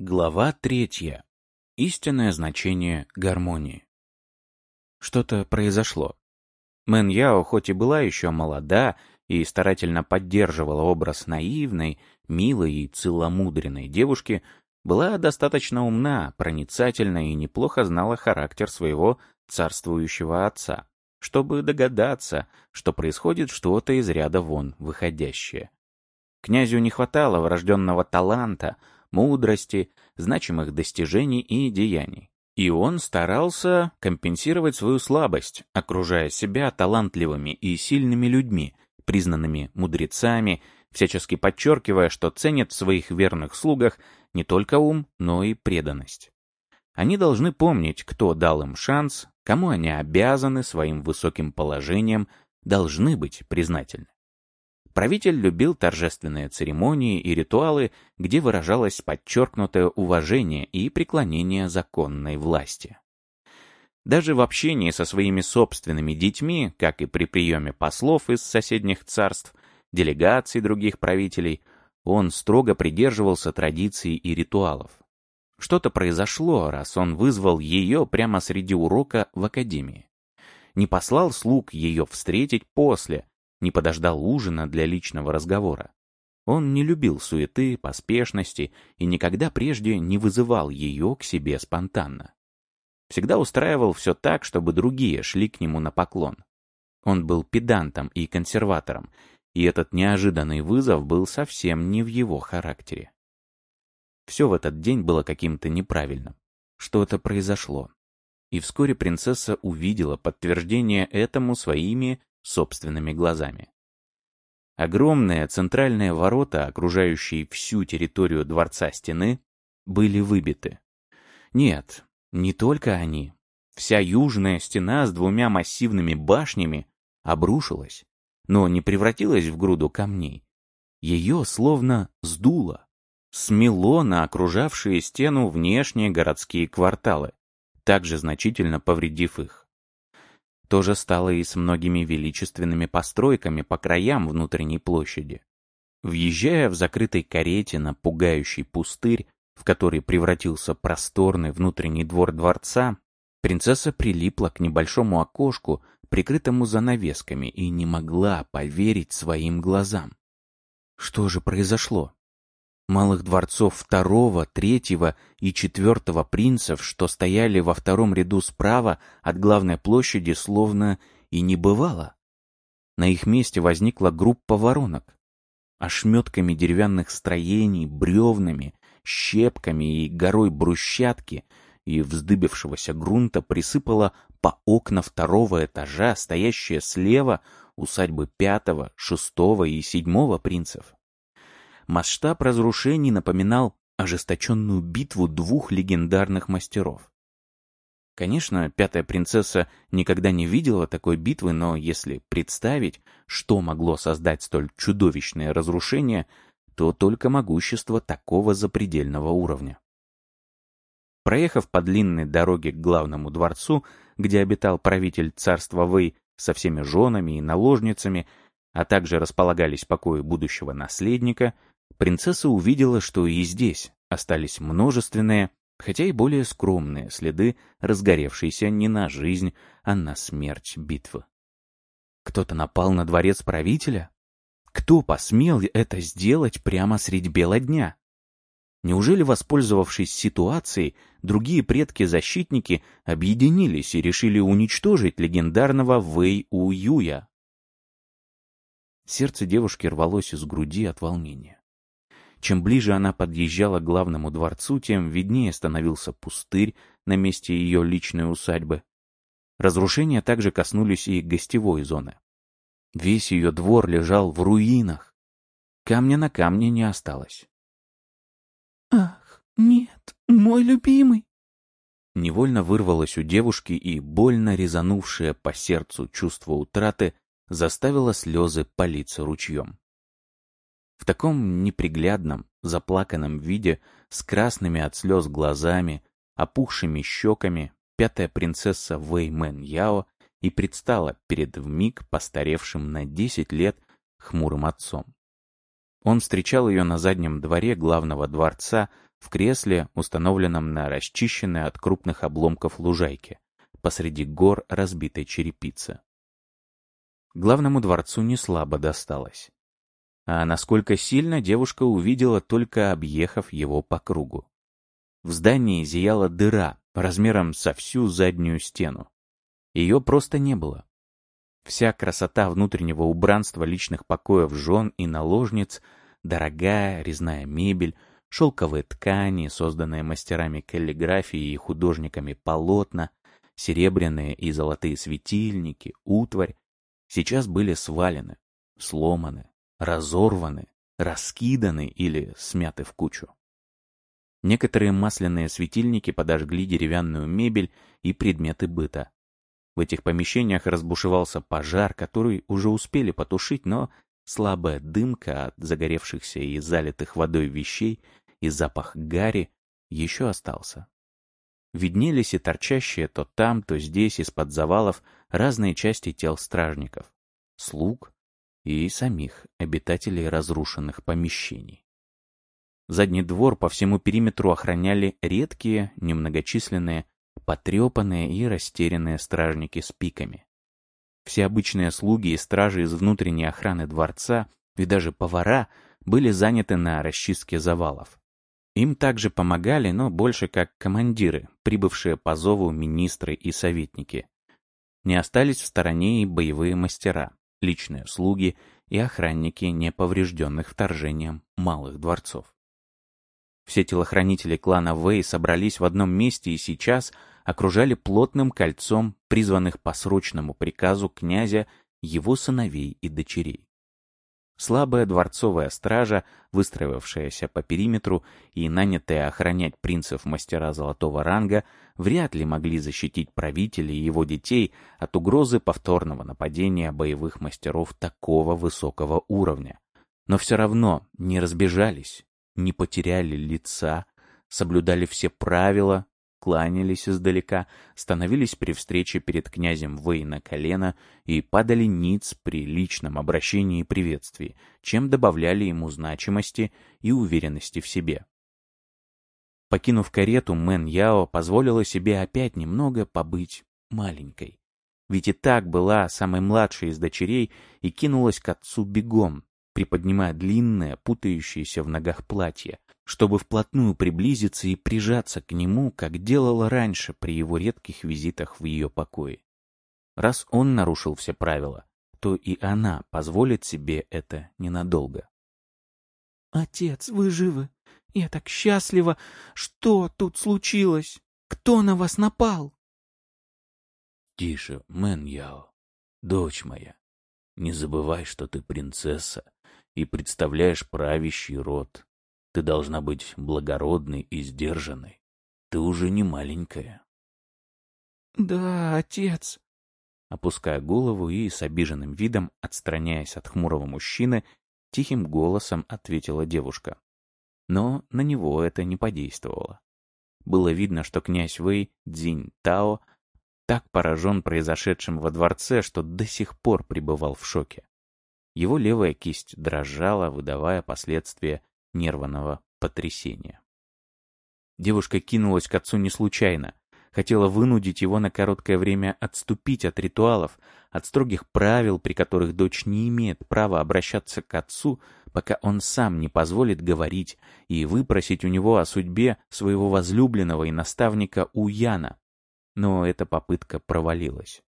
Глава третья. Истинное значение гармонии. Что-то произошло. Мэн Яо хоть и была еще молода и старательно поддерживала образ наивной, милой и целомудренной девушки, была достаточно умна, проницательна и неплохо знала характер своего царствующего отца, чтобы догадаться, что происходит что-то из ряда вон выходящее. Князю не хватало врожденного таланта, мудрости, значимых достижений и деяний. И он старался компенсировать свою слабость, окружая себя талантливыми и сильными людьми, признанными мудрецами, всячески подчеркивая, что ценит в своих верных слугах не только ум, но и преданность. Они должны помнить, кто дал им шанс, кому они обязаны своим высоким положением, должны быть признательны. Правитель любил торжественные церемонии и ритуалы, где выражалось подчеркнутое уважение и преклонение законной власти. Даже в общении со своими собственными детьми, как и при приеме послов из соседних царств, делегаций других правителей, он строго придерживался традиций и ритуалов. Что-то произошло, раз он вызвал ее прямо среди урока в академии. Не послал слуг ее встретить после, не подождал ужина для личного разговора. Он не любил суеты, поспешности и никогда прежде не вызывал ее к себе спонтанно. Всегда устраивал все так, чтобы другие шли к нему на поклон. Он был педантом и консерватором, и этот неожиданный вызов был совсем не в его характере. Все в этот день было каким-то неправильным. Что-то произошло. И вскоре принцесса увидела подтверждение этому своими собственными глазами. Огромные центральные ворота, окружающие всю территорию дворца стены, были выбиты. Нет, не только они. Вся южная стена с двумя массивными башнями обрушилась, но не превратилась в груду камней. Ее словно сдуло, смело на окружавшие стену внешние городские кварталы, также значительно повредив их. То же стало и с многими величественными постройками по краям внутренней площади. Въезжая в закрытой карете на пугающий пустырь, в который превратился просторный внутренний двор дворца, принцесса прилипла к небольшому окошку, прикрытому занавесками, и не могла поверить своим глазам. Что же произошло? Малых дворцов второго, третьего и четвертого принцев, что стояли во втором ряду справа от главной площади, словно и не бывало. На их месте возникла группа воронок. Ошметками деревянных строений, бревнами, щепками и горой брусчатки и вздыбившегося грунта присыпала по окна второго этажа, стоящие слева усадьбы пятого, шестого и седьмого принцев. Масштаб разрушений напоминал ожесточенную битву двух легендарных мастеров. Конечно, пятая принцесса никогда не видела такой битвы, но если представить, что могло создать столь чудовищное разрушение, то только могущество такого запредельного уровня. Проехав по длинной дороге к главному дворцу, где обитал правитель царства Вэй со всеми женами и наложницами, а также располагались покои будущего наследника, принцесса увидела, что и здесь остались множественные, хотя и более скромные следы, разгоревшиеся не на жизнь, а на смерть битвы. Кто-то напал на дворец правителя? Кто посмел это сделать прямо средь бела дня? Неужели, воспользовавшись ситуацией, другие предки-защитники объединились и решили уничтожить легендарного Вэй У Юя? Сердце девушки рвалось из груди от волнения. Чем ближе она подъезжала к главному дворцу, тем виднее становился пустырь на месте ее личной усадьбы. Разрушения также коснулись и гостевой зоны. Весь ее двор лежал в руинах. Камня на камне не осталось. «Ах, нет, мой любимый!» Невольно вырвалось у девушки, и больно резанувшее по сердцу чувство утраты заставило слезы политься ручьем. В таком неприглядном, заплаканном виде, с красными от слез глазами, опухшими щеками, пятая принцесса Вэй Мэн Яо и предстала перед вмиг постаревшим на десять лет хмурым отцом. Он встречал ее на заднем дворе главного дворца в кресле, установленном на расчищенной от крупных обломков лужайке, посреди гор разбитой черепицы. Главному дворцу не слабо досталось. А насколько сильно девушка увидела, только объехав его по кругу. В здании зияла дыра размером со всю заднюю стену. Ее просто не было. Вся красота внутреннего убранства личных покоев жен и наложниц, дорогая резная мебель, шелковые ткани, созданные мастерами каллиграфии и художниками полотна, серебряные и золотые светильники, утварь, сейчас были свалены, сломаны, разорваны, раскиданы или смяты в кучу. Некоторые масляные светильники подожгли деревянную мебель и предметы быта. В этих помещениях разбушевался пожар, который уже успели потушить, но слабая дымка от загоревшихся и залитых водой вещей и запах гари еще остался. Виднелись и торчащие то там, то здесь из-под завалов разные части тел стражников, слуг и самих обитателей разрушенных помещений. Задний двор по всему периметру охраняли редкие, немногочисленные, потрепанные и растерянные стражники с пиками. Все обычные слуги и стражи из внутренней охраны дворца и даже повара были заняты на расчистке завалов. Им также помогали, но больше как командиры, прибывшие по зову министры и советники. Не остались в стороне и боевые мастера, личные слуги и охранники неповрежденных вторжением малых дворцов. Все телохранители клана Вэй собрались в одном месте и сейчас окружали плотным кольцом призванных по срочному приказу князя его сыновей и дочерей. Слабая дворцовая стража, выстроившаяся по периметру и нанятая охранять принцев мастера золотого ранга, вряд ли могли защитить правителя и его детей от угрозы повторного нападения боевых мастеров такого высокого уровня. Но все равно не разбежались, не потеряли лица, соблюдали все правила, кланялись издалека, становились при встрече перед князем Вэй на колено и падали ниц при личном обращении и приветствии, чем добавляли ему значимости и уверенности в себе. Покинув карету, Мэн Яо позволила себе опять немного побыть маленькой. Ведь и так была самой младшей из дочерей и кинулась к отцу бегом, приподнимая длинное, путающееся в ногах платье, чтобы вплотную приблизиться и прижаться к нему, как делала раньше при его редких визитах в ее покое. Раз он нарушил все правила, то и она позволит себе это ненадолго. «Отец, вы живы? Я так счастлива! Что тут случилось? Кто на вас напал?» «Тише, Мэн Яо, дочь моя. Не забывай, что ты принцесса и представляешь правящий род. Ты должна быть благородной и сдержанной. Ты уже не маленькая. Да, отец. Опуская голову и с обиженным видом, отстраняясь от хмурого мужчины, тихим голосом ответила девушка. Но на него это не подействовало. Было видно, что князь Вэй Цзинь Тао так поражен произошедшим во дворце, что до сих пор пребывал в шоке. Его левая кисть дрожала, выдавая последствия нервного потрясения. Девушка кинулась к отцу не случайно. Хотела вынудить его на короткое время отступить от ритуалов, от строгих правил, при которых дочь не имеет права обращаться к отцу, пока он сам не позволит говорить и выпросить у него о судьбе своего возлюбленного и наставника Уяна. Но эта попытка провалилась.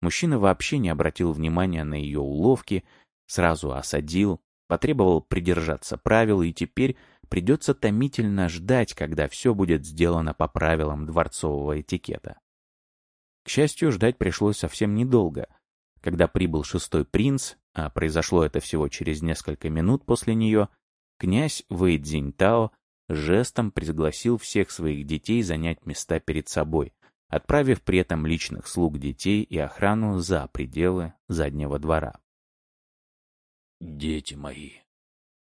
Мужчина вообще не обратил внимания на ее уловки, Сразу осадил, потребовал придержаться правил, и теперь придется томительно ждать, когда все будет сделано по правилам дворцового этикета. К счастью, ждать пришлось совсем недолго. Когда прибыл шестой принц, а произошло это всего через несколько минут после нее, князь Вэй Тао жестом пригласил всех своих детей занять места перед собой, отправив при этом личных слуг детей и охрану за пределы заднего двора. «Дети мои!»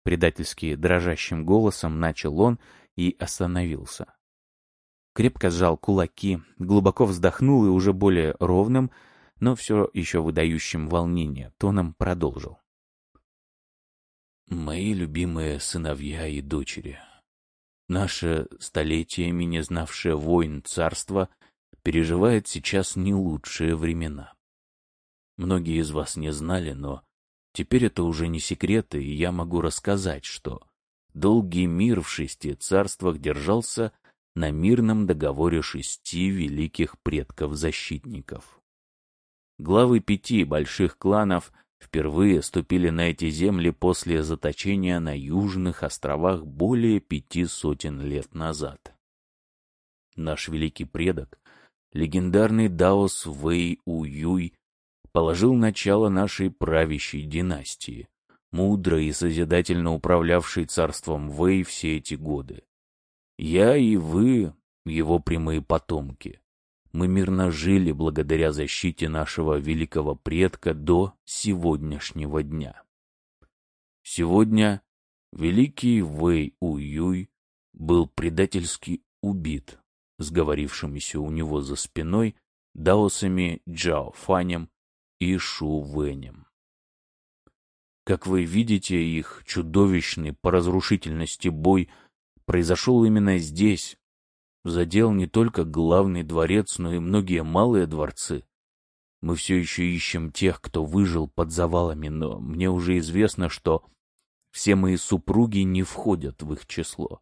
Предательски дрожащим голосом начал он и остановился. Крепко сжал кулаки, глубоко вздохнул и уже более ровным, но все еще выдающим волнение тоном продолжил. «Мои любимые сыновья и дочери, Наше столетиями не знавшее войн царство переживает сейчас не лучшие времена. Многие из вас не знали, но теперь это уже не секрет, и я могу рассказать, что долгий мир в шести царствах держался на мирном договоре шести великих предков-защитников. Главы пяти больших кланов впервые ступили на эти земли после заточения на южных островах более пяти сотен лет назад. Наш великий предок, легендарный Даос Вэй Уюй, положил начало нашей правящей династии, мудро и созидательно управлявшей царством Вэй все эти годы. Я и вы, его прямые потомки, мы мирно жили благодаря защите нашего великого предка до сегодняшнего дня. Сегодня великий Вэй Уюй был предательски убит сговорившимися у него за спиной даосами Джао Фанем и Шу Вэнем. Как вы видите, их чудовищный по разрушительности бой произошел именно здесь, задел не только главный дворец, но и многие малые дворцы. Мы все еще ищем тех, кто выжил под завалами, но мне уже известно, что все мои супруги не входят в их число.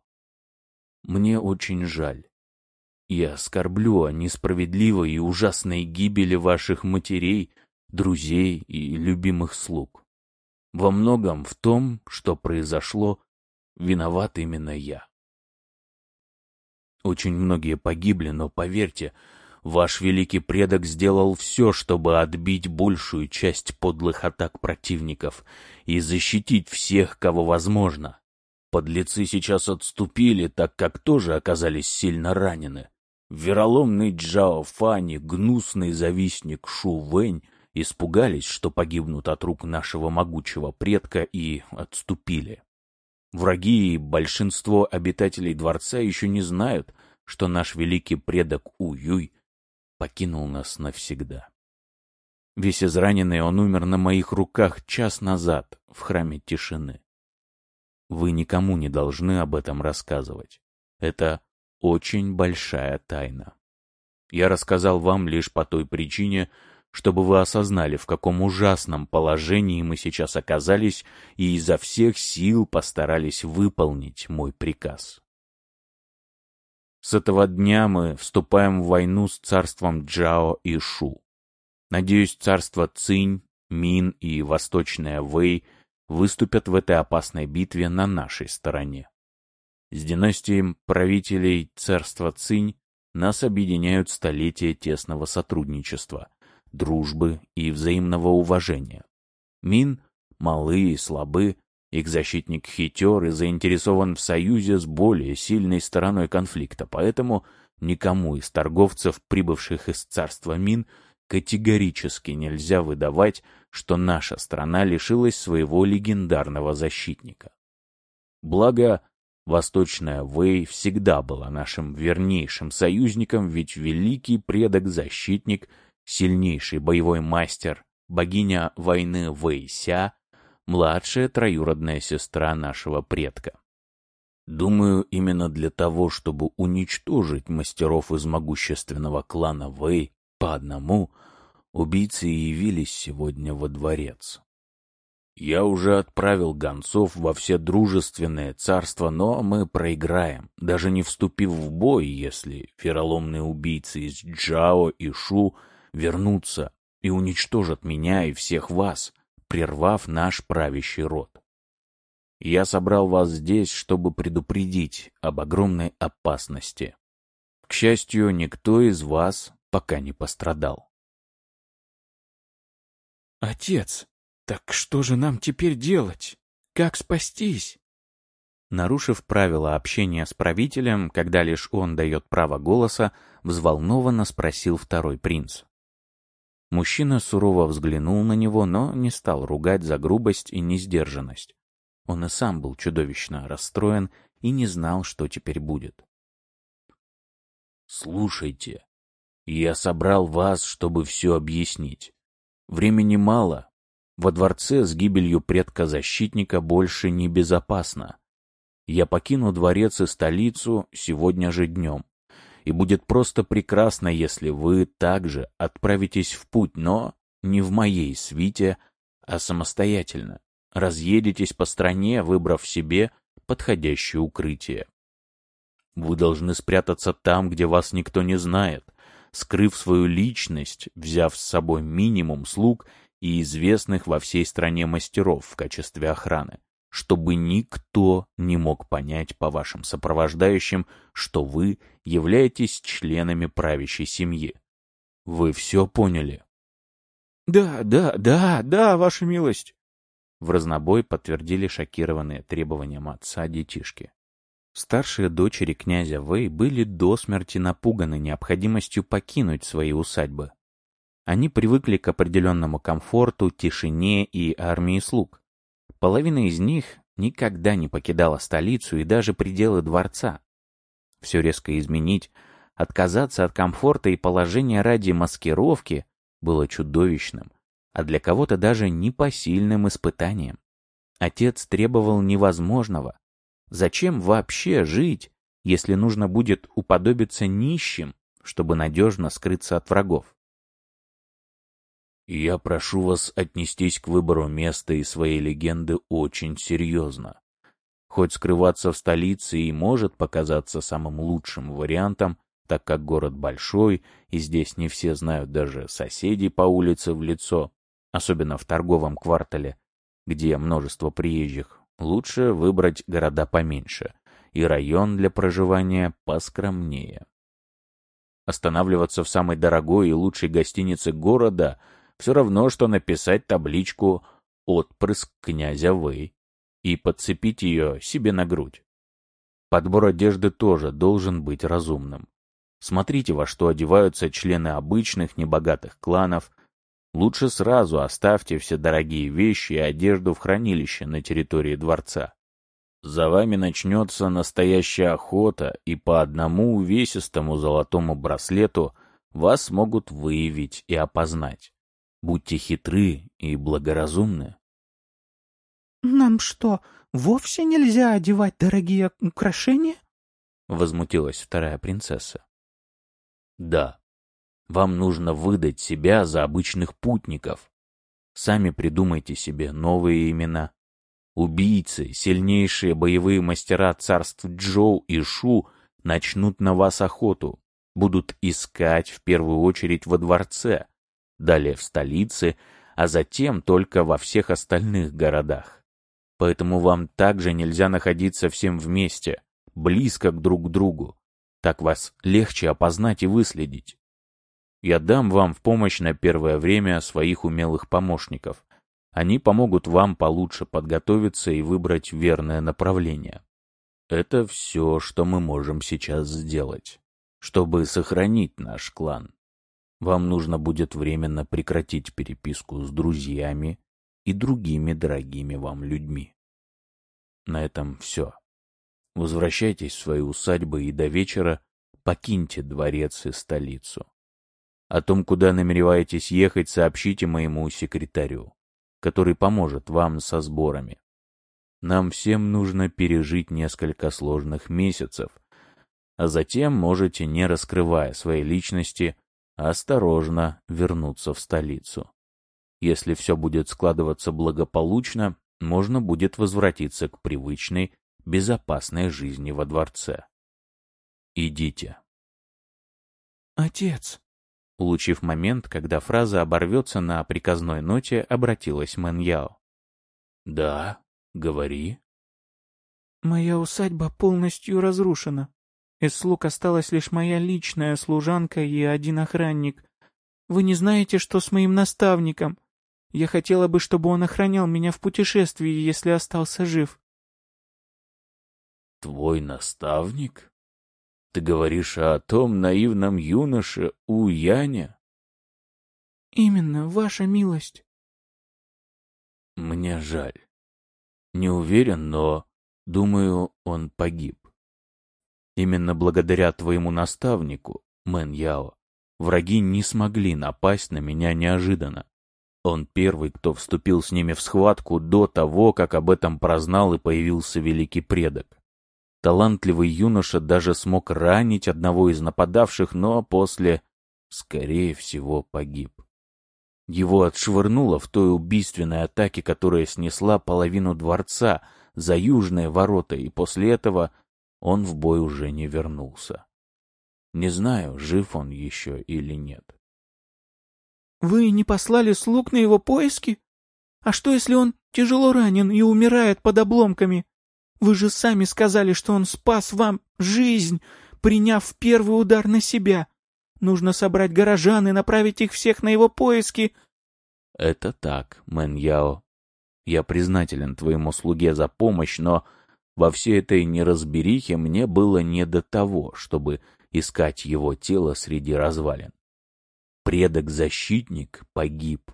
Мне очень жаль. Я скорблю о несправедливой и ужасной гибели ваших матерей, друзей и любимых слуг. Во многом в том, что произошло, виноват именно я. Очень многие погибли, но поверьте, ваш великий предок сделал все, чтобы отбить большую часть подлых атак противников и защитить всех, кого возможно. Подлецы сейчас отступили, так как тоже оказались сильно ранены. Вероломный Джао Фани, гнусный завистник Шу Вэнь испугались, что погибнут от рук нашего могучего предка и отступили. Враги и большинство обитателей дворца еще не знают, что наш великий предок Уюй покинул нас навсегда. Весь израненный он умер на моих руках час назад в храме тишины. Вы никому не должны об этом рассказывать. Это очень большая тайна. Я рассказал вам лишь по той причине, чтобы вы осознали, в каком ужасном положении мы сейчас оказались и изо всех сил постарались выполнить мой приказ. С этого дня мы вступаем в войну с царством Джао и Шу. Надеюсь, царство Цинь, Мин и Восточная Вэй выступят в этой опасной битве на нашей стороне. С династией правителей царства Цинь нас объединяют столетия тесного сотрудничества, дружбы и взаимного уважения. Мин малы и слабы, их защитник хитер и заинтересован в союзе с более сильной стороной конфликта, поэтому никому из торговцев, прибывших из царства Мин, категорически нельзя выдавать, что наша страна лишилась своего легендарного защитника. Благо, Восточная Вэй всегда была нашим вернейшим союзником, ведь великий предок-защитник — сильнейший боевой мастер, богиня войны Вэйся, младшая троюродная сестра нашего предка. Думаю, именно для того, чтобы уничтожить мастеров из могущественного клана Вэй по одному, убийцы явились сегодня во дворец. Я уже отправил гонцов во все дружественные царства, но мы проиграем, даже не вступив в бой, если вероломные убийцы из Джао и Шу вернутся и уничтожат меня и всех вас, прервав наш правящий род. Я собрал вас здесь, чтобы предупредить об огромной опасности. К счастью, никто из вас пока не пострадал. «Отец, так что же нам теперь делать? Как спастись?» Нарушив правила общения с правителем, когда лишь он дает право голоса, взволнованно спросил второй принц. Мужчина сурово взглянул на него, но не стал ругать за грубость и несдержанность. Он и сам был чудовищно расстроен и не знал, что теперь будет. «Слушайте, я собрал вас, чтобы все объяснить. Времени мало. Во дворце с гибелью предка-защитника больше не безопасно. Я покину дворец и столицу сегодня же днем. И будет просто прекрасно, если вы также отправитесь в путь, но не в моей свите, а самостоятельно. Разъедетесь по стране, выбрав себе подходящее укрытие. Вы должны спрятаться там, где вас никто не знает, скрыв свою личность, взяв с собой минимум слуг и известных во всей стране мастеров в качестве охраны, чтобы никто не мог понять по вашим сопровождающим, что вы являетесь членами правящей семьи. Вы все поняли? «Да, да, да, да, ваша милость!» В разнобой подтвердили шокированные требованием отца детишки. Старшие дочери князя Вэй были до смерти напуганы необходимостью покинуть свои усадьбы. Они привыкли к определенному комфорту, тишине и армии слуг. Половина из них никогда не покидала столицу и даже пределы дворца. Все резко изменить, отказаться от комфорта и положения ради маскировки было чудовищным, а для кого-то даже непосильным испытанием. Отец требовал невозможного. Зачем вообще жить, если нужно будет уподобиться нищим, чтобы надежно скрыться от врагов? Я прошу вас отнестись к выбору места и своей легенды очень серьезно. Хоть скрываться в столице и может показаться самым лучшим вариантом, так как город большой, и здесь не все знают даже соседей по улице в лицо, особенно в торговом квартале, где множество приезжих, лучше выбрать города поменьше и район для проживания поскромнее. Останавливаться в самой дорогой и лучшей гостинице города все равно, что написать табличку «Отпрыск князя Вэй» и подцепить ее себе на грудь. Подбор одежды тоже должен быть разумным. Смотрите, во что одеваются члены обычных небогатых кланов. Лучше сразу оставьте все дорогие вещи и одежду в хранилище на территории дворца. За вами начнется настоящая охота, и по одному увесистому золотому браслету вас смогут выявить и опознать. Будьте хитры и благоразумны. «Нам что, вовсе нельзя одевать дорогие украшения?» — возмутилась вторая принцесса. Да, вам нужно выдать себя за обычных путников. Сами придумайте себе новые имена. Убийцы, сильнейшие боевые мастера царств Джоу и Шу начнут на вас охоту, будут искать в первую очередь во дворце, далее в столице, а затем только во всех остальных городах. Поэтому вам также нельзя находиться всем вместе, близко друг к другу. Так вас легче опознать и выследить. Я дам вам в помощь на первое время своих умелых помощников. Они помогут вам получше подготовиться и выбрать верное направление. Это все, что мы можем сейчас сделать, чтобы сохранить наш клан. Вам нужно будет временно прекратить переписку с друзьями и другими дорогими вам людьми. На этом все. Возвращайтесь в свои усадьбы и до вечера покиньте дворец и столицу. О том, куда намереваетесь ехать, сообщите моему секретарю, который поможет вам со сборами. Нам всем нужно пережить несколько сложных месяцев, а затем можете, не раскрывая своей личности, осторожно вернуться в столицу. Если все будет складываться благополучно, можно будет возвратиться к привычной безопасной жизни во дворце. Идите. Отец. Улучив момент, когда фраза оборвется на приказной ноте, обратилась Мэн Яо. Да, говори. Моя усадьба полностью разрушена. Из слуг осталась лишь моя личная служанка и один охранник. Вы не знаете, что с моим наставником? Я хотела бы, чтобы он охранял меня в путешествии, если остался жив. Твой наставник? Ты говоришь о том наивном юноше у Яня? Именно, ваша милость. Мне жаль. Не уверен, но, думаю, он погиб. Именно благодаря твоему наставнику, Мэн Яо, враги не смогли напасть на меня неожиданно. Он первый, кто вступил с ними в схватку до того, как об этом прознал и появился великий предок. Талантливый юноша даже смог ранить одного из нападавших, но после, скорее всего, погиб. Его отшвырнуло в той убийственной атаке, которая снесла половину дворца за южные ворота, и после этого он в бой уже не вернулся. Не знаю, жив он еще или нет. «Вы не послали слуг на его поиски? А что, если он тяжело ранен и умирает под обломками? Вы же сами сказали, что он спас вам жизнь, приняв первый удар на себя. Нужно собрать горожан и направить их всех на его поиски». «Это так, Мэн Яо. Я признателен твоему слуге за помощь, но во всей этой неразберихе мне было не до того, чтобы искать его тело среди развалин. Предок-защитник погиб.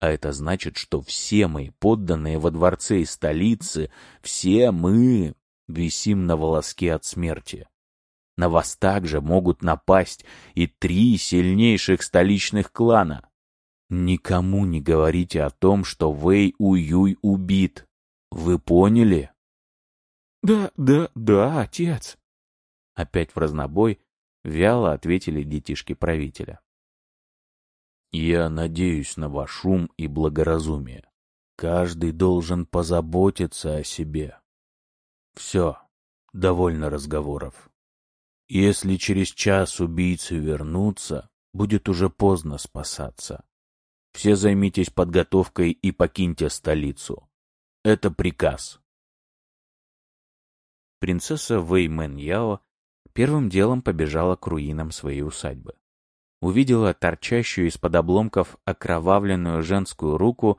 А это значит, что все мы, подданные во дворце и столице, все мы висим на волоске от смерти. На вас также могут напасть и три сильнейших столичных клана. Никому не говорите о том, что Вэй Уюй убит. Вы поняли? «Да, да, да, отец!» Опять в разнобой вяло ответили детишки правителя. «Я надеюсь на ваш ум и благоразумие. Каждый должен позаботиться о себе. Все, довольно разговоров. Если через час убийцы вернутся, будет уже поздно спасаться. Все займитесь подготовкой и покиньте столицу. Это приказ. Принцесса Вэй Мэн Яо первым делом побежала к руинам своей усадьбы. Увидела торчащую из-под обломков окровавленную женскую руку,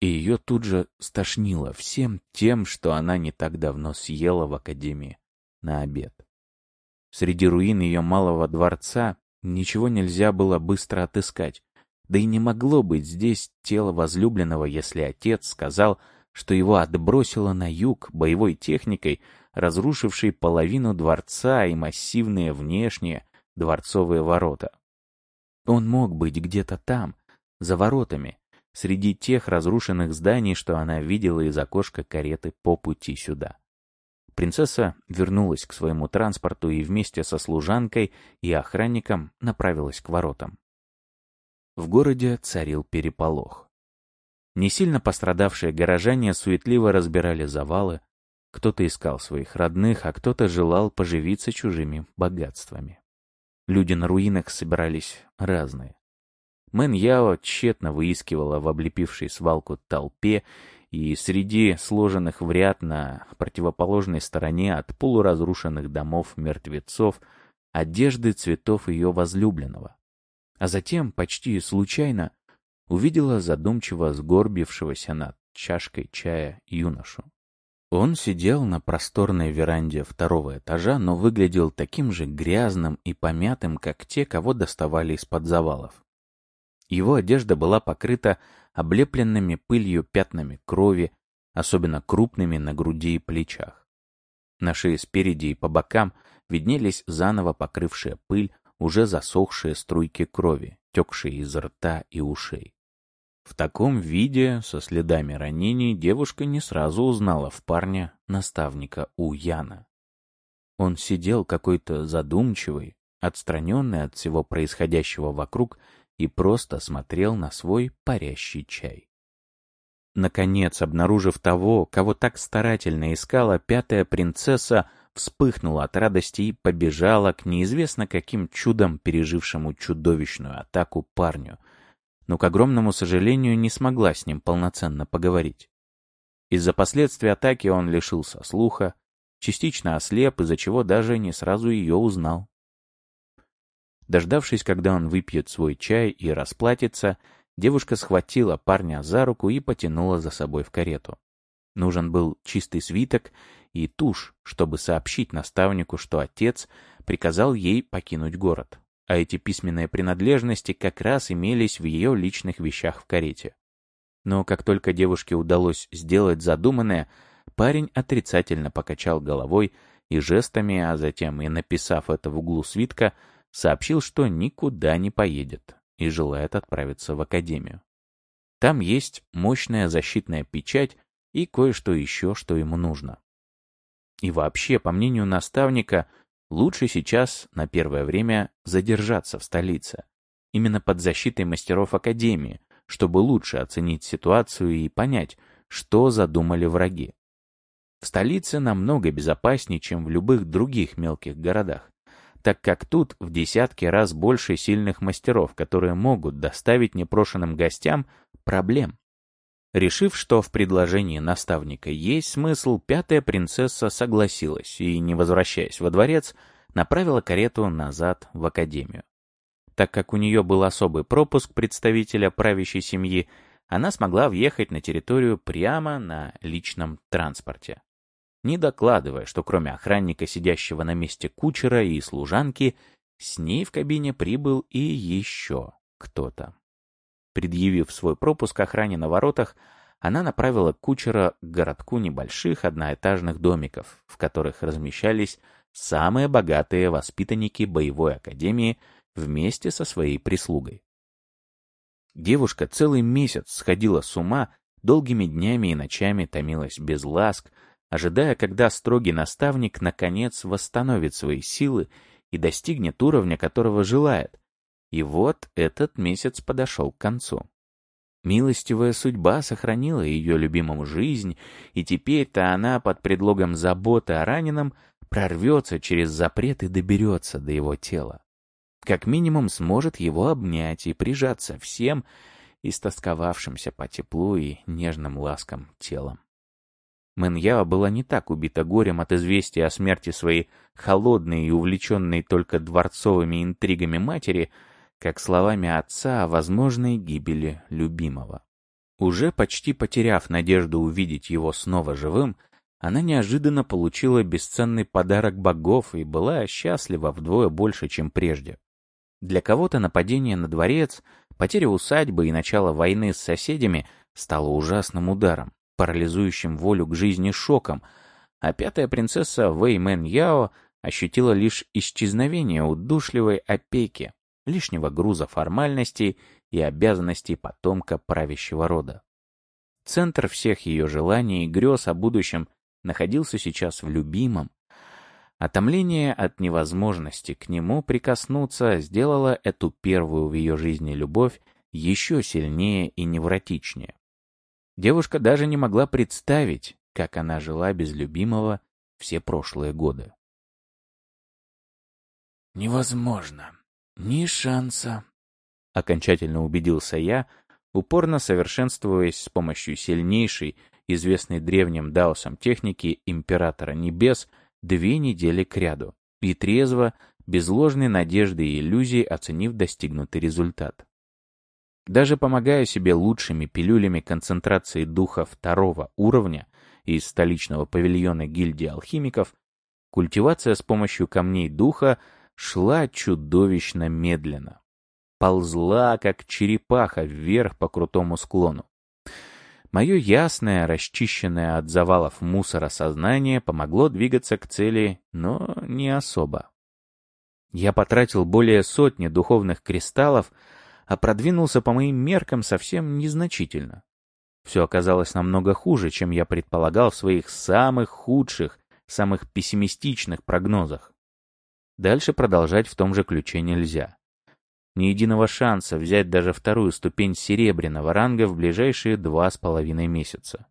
и ее тут же стошнило всем тем, что она не так давно съела в академии на обед. Среди руин ее малого дворца ничего нельзя было быстро отыскать, да и не могло быть здесь тело возлюбленного, если отец сказал, что его отбросило на юг боевой техникой, разрушившей половину дворца и массивные внешние дворцовые ворота. Он мог быть где-то там, за воротами, среди тех разрушенных зданий, что она видела из окошка кареты по пути сюда. Принцесса вернулась к своему транспорту и вместе со служанкой и охранником направилась к воротам. В городе царил переполох. Не сильно пострадавшие горожане суетливо разбирали завалы, кто-то искал своих родных, а кто-то желал поживиться чужими богатствами. Люди на руинах собирались разные. Мэн Яо тщетно выискивала в облепившей свалку толпе, и среди сложенных в ряд на противоположной стороне от полуразрушенных домов мертвецов одежды цветов ее возлюбленного. А затем, почти случайно, увидела задумчиво сгорбившегося над чашкой чая юношу. Он сидел на просторной веранде второго этажа, но выглядел таким же грязным и помятым, как те, кого доставали из-под завалов. Его одежда была покрыта облепленными пылью пятнами крови, особенно крупными на груди и плечах. На шее спереди и по бокам виднелись заново покрывшие пыль уже засохшие струйки крови, текшие из рта и ушей. В таком виде, со следами ранений, девушка не сразу узнала в парне наставника У Яна. Он сидел какой-то задумчивый, отстраненный от всего происходящего вокруг и просто смотрел на свой парящий чай. Наконец, обнаружив того, кого так старательно искала, пятая принцесса вспыхнула от радости и побежала к неизвестно каким чудом пережившему чудовищную атаку парню — но, к огромному сожалению, не смогла с ним полноценно поговорить. Из-за последствий атаки он лишился слуха, частично ослеп, из-за чего даже не сразу ее узнал. Дождавшись, когда он выпьет свой чай и расплатится, девушка схватила парня за руку и потянула за собой в карету. Нужен был чистый свиток и тушь, чтобы сообщить наставнику, что отец приказал ей покинуть город а эти письменные принадлежности как раз имелись в ее личных вещах в карете. Но как только девушке удалось сделать задуманное, парень отрицательно покачал головой и жестами, а затем и написав это в углу свитка, сообщил, что никуда не поедет и желает отправиться в академию. Там есть мощная защитная печать и кое-что еще, что ему нужно. И вообще, по мнению наставника, лучше сейчас, на первое время, задержаться в столице. Именно под защитой мастеров Академии, чтобы лучше оценить ситуацию и понять, что задумали враги. В столице намного безопаснее, чем в любых других мелких городах, так как тут в десятки раз больше сильных мастеров, которые могут доставить непрошенным гостям проблем. Решив, что в предложении наставника есть смысл, пятая принцесса согласилась и, не возвращаясь во дворец, направила карету назад в академию. Так как у нее был особый пропуск представителя правящей семьи, она смогла въехать на территорию прямо на личном транспорте. Не докладывая, что кроме охранника, сидящего на месте кучера и служанки, с ней в кабине прибыл и еще кто-то. Предъявив свой пропуск охране на воротах, она направила кучера к городку небольших одноэтажных домиков, в которых размещались самые богатые воспитанники боевой академии вместе со своей прислугой. Девушка целый месяц сходила с ума, долгими днями и ночами томилась без ласк, ожидая, когда строгий наставник наконец восстановит свои силы и достигнет уровня, которого желает, и вот этот месяц подошел к концу. Милостивая судьба сохранила ее любимому жизнь, и теперь-то она под предлогом заботы о раненом прорвется через запрет и доберется до его тела. Как минимум сможет его обнять и прижаться всем истосковавшимся по теплу и нежным ласкам телом. Мэньяо была не так убита горем от известия о смерти своей холодной и увлеченной только дворцовыми интригами матери, как словами отца о возможной гибели любимого. Уже почти потеряв надежду увидеть его снова живым, она неожиданно получила бесценный подарок богов и была счастлива вдвое больше, чем прежде. Для кого-то нападение на дворец, потеря усадьбы и начало войны с соседями стало ужасным ударом, парализующим волю к жизни шоком, а пятая принцесса Вэй Мэн Яо ощутила лишь исчезновение удушливой опеки, лишнего груза формальностей и обязанностей потомка правящего рода. Центр всех ее желаний и грез о будущем находился сейчас в любимом. Отомление от невозможности к нему прикоснуться сделало эту первую в ее жизни любовь еще сильнее и невротичнее. Девушка даже не могла представить, как она жила без любимого все прошлые годы. «Невозможно», «Ни шанса», — окончательно убедился я, упорно совершенствуясь с помощью сильнейшей, известной древним даосам техники Императора Небес, две недели кряду, и трезво, без ложной надежды и иллюзий оценив достигнутый результат. Даже помогая себе лучшими пилюлями концентрации духа второго уровня из столичного павильона гильдии алхимиков, культивация с помощью камней духа — шла чудовищно медленно. Ползла, как черепаха, вверх по крутому склону. Мое ясное, расчищенное от завалов мусора сознание помогло двигаться к цели, но не особо. Я потратил более сотни духовных кристаллов, а продвинулся по моим меркам совсем незначительно. Все оказалось намного хуже, чем я предполагал в своих самых худших, самых пессимистичных прогнозах. Дальше продолжать в том же ключе нельзя. Ни единого шанса взять даже вторую ступень серебряного ранга в ближайшие два с половиной месяца.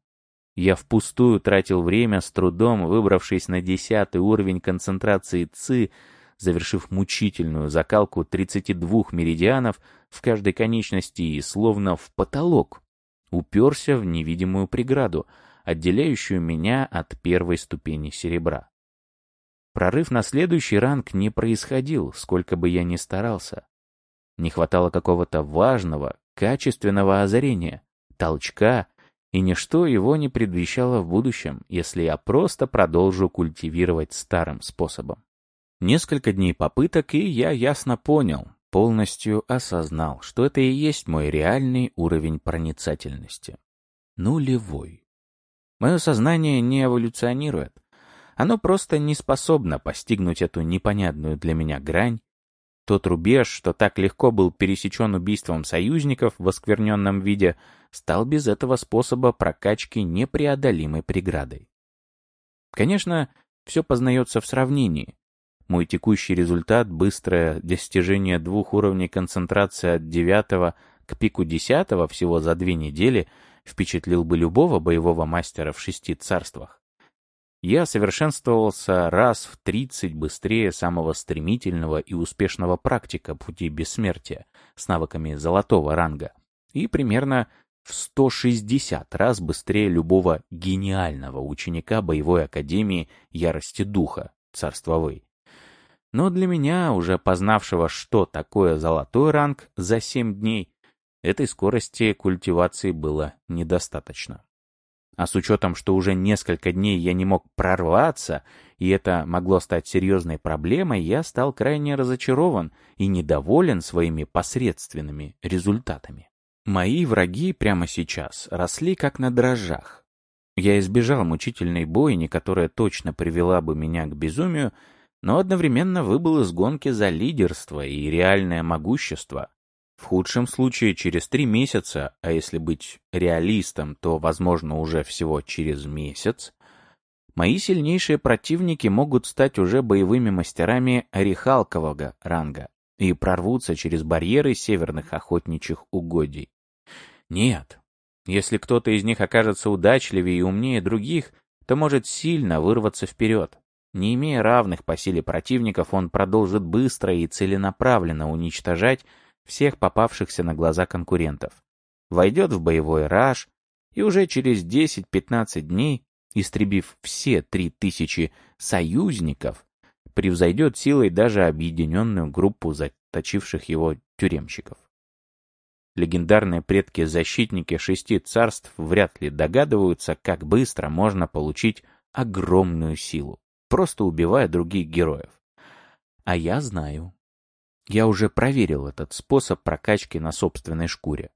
Я впустую тратил время, с трудом выбравшись на десятый уровень концентрации ЦИ, завершив мучительную закалку 32 меридианов в каждой конечности и словно в потолок, уперся в невидимую преграду, отделяющую меня от первой ступени серебра. Прорыв на следующий ранг не происходил, сколько бы я ни старался. Не хватало какого-то важного, качественного озарения, толчка, и ничто его не предвещало в будущем, если я просто продолжу культивировать старым способом. Несколько дней попыток, и я ясно понял, полностью осознал, что это и есть мой реальный уровень проницательности. Нулевой. Мое сознание не эволюционирует, оно просто не способно постигнуть эту непонятную для меня грань. Тот рубеж, что так легко был пересечен убийством союзников в оскверненном виде, стал без этого способа прокачки непреодолимой преградой. Конечно, Все познается в сравнении. Мой текущий результат — быстрое достижение двух уровней концентрации от девятого к пику десятого всего за две недели впечатлил бы любого боевого мастера в шести царствах. Я совершенствовался раз в тридцать быстрее самого стремительного и успешного практика пути бессмертия с навыками золотого ранга и примерно в 160 раз быстрее любого гениального ученика боевой академии ярости духа, царства Вэй. Но для меня, уже познавшего, что такое золотой ранг за 7 дней, этой скорости культивации было недостаточно. А с учетом, что уже несколько дней я не мог прорваться, и это могло стать серьезной проблемой, я стал крайне разочарован и недоволен своими посредственными результатами. Мои враги прямо сейчас росли как на дрожжах. Я избежал мучительной бойни, которая точно привела бы меня к безумию, но одновременно выбыл из гонки за лидерство и реальное могущество. В худшем случае через три месяца, а если быть реалистом, то, возможно, уже всего через месяц, мои сильнейшие противники могут стать уже боевыми мастерами орехалкового ранга и прорвутся через барьеры северных охотничьих угодий. Нет, если кто-то из них окажется удачливее и умнее других, то может сильно вырваться вперед. Не имея равных по силе противников, он продолжит быстро и целенаправленно уничтожать всех попавшихся на глаза конкурентов. Войдет в боевой раж и уже через 10-15 дней, истребив все 3000 союзников, превзойдет силой даже объединенную группу заточивших его тюремщиков. Легендарные предки-защитники шести царств вряд ли догадываются, как быстро можно получить огромную силу, просто убивая других героев. А я знаю. Я уже проверил этот способ прокачки на собственной шкуре.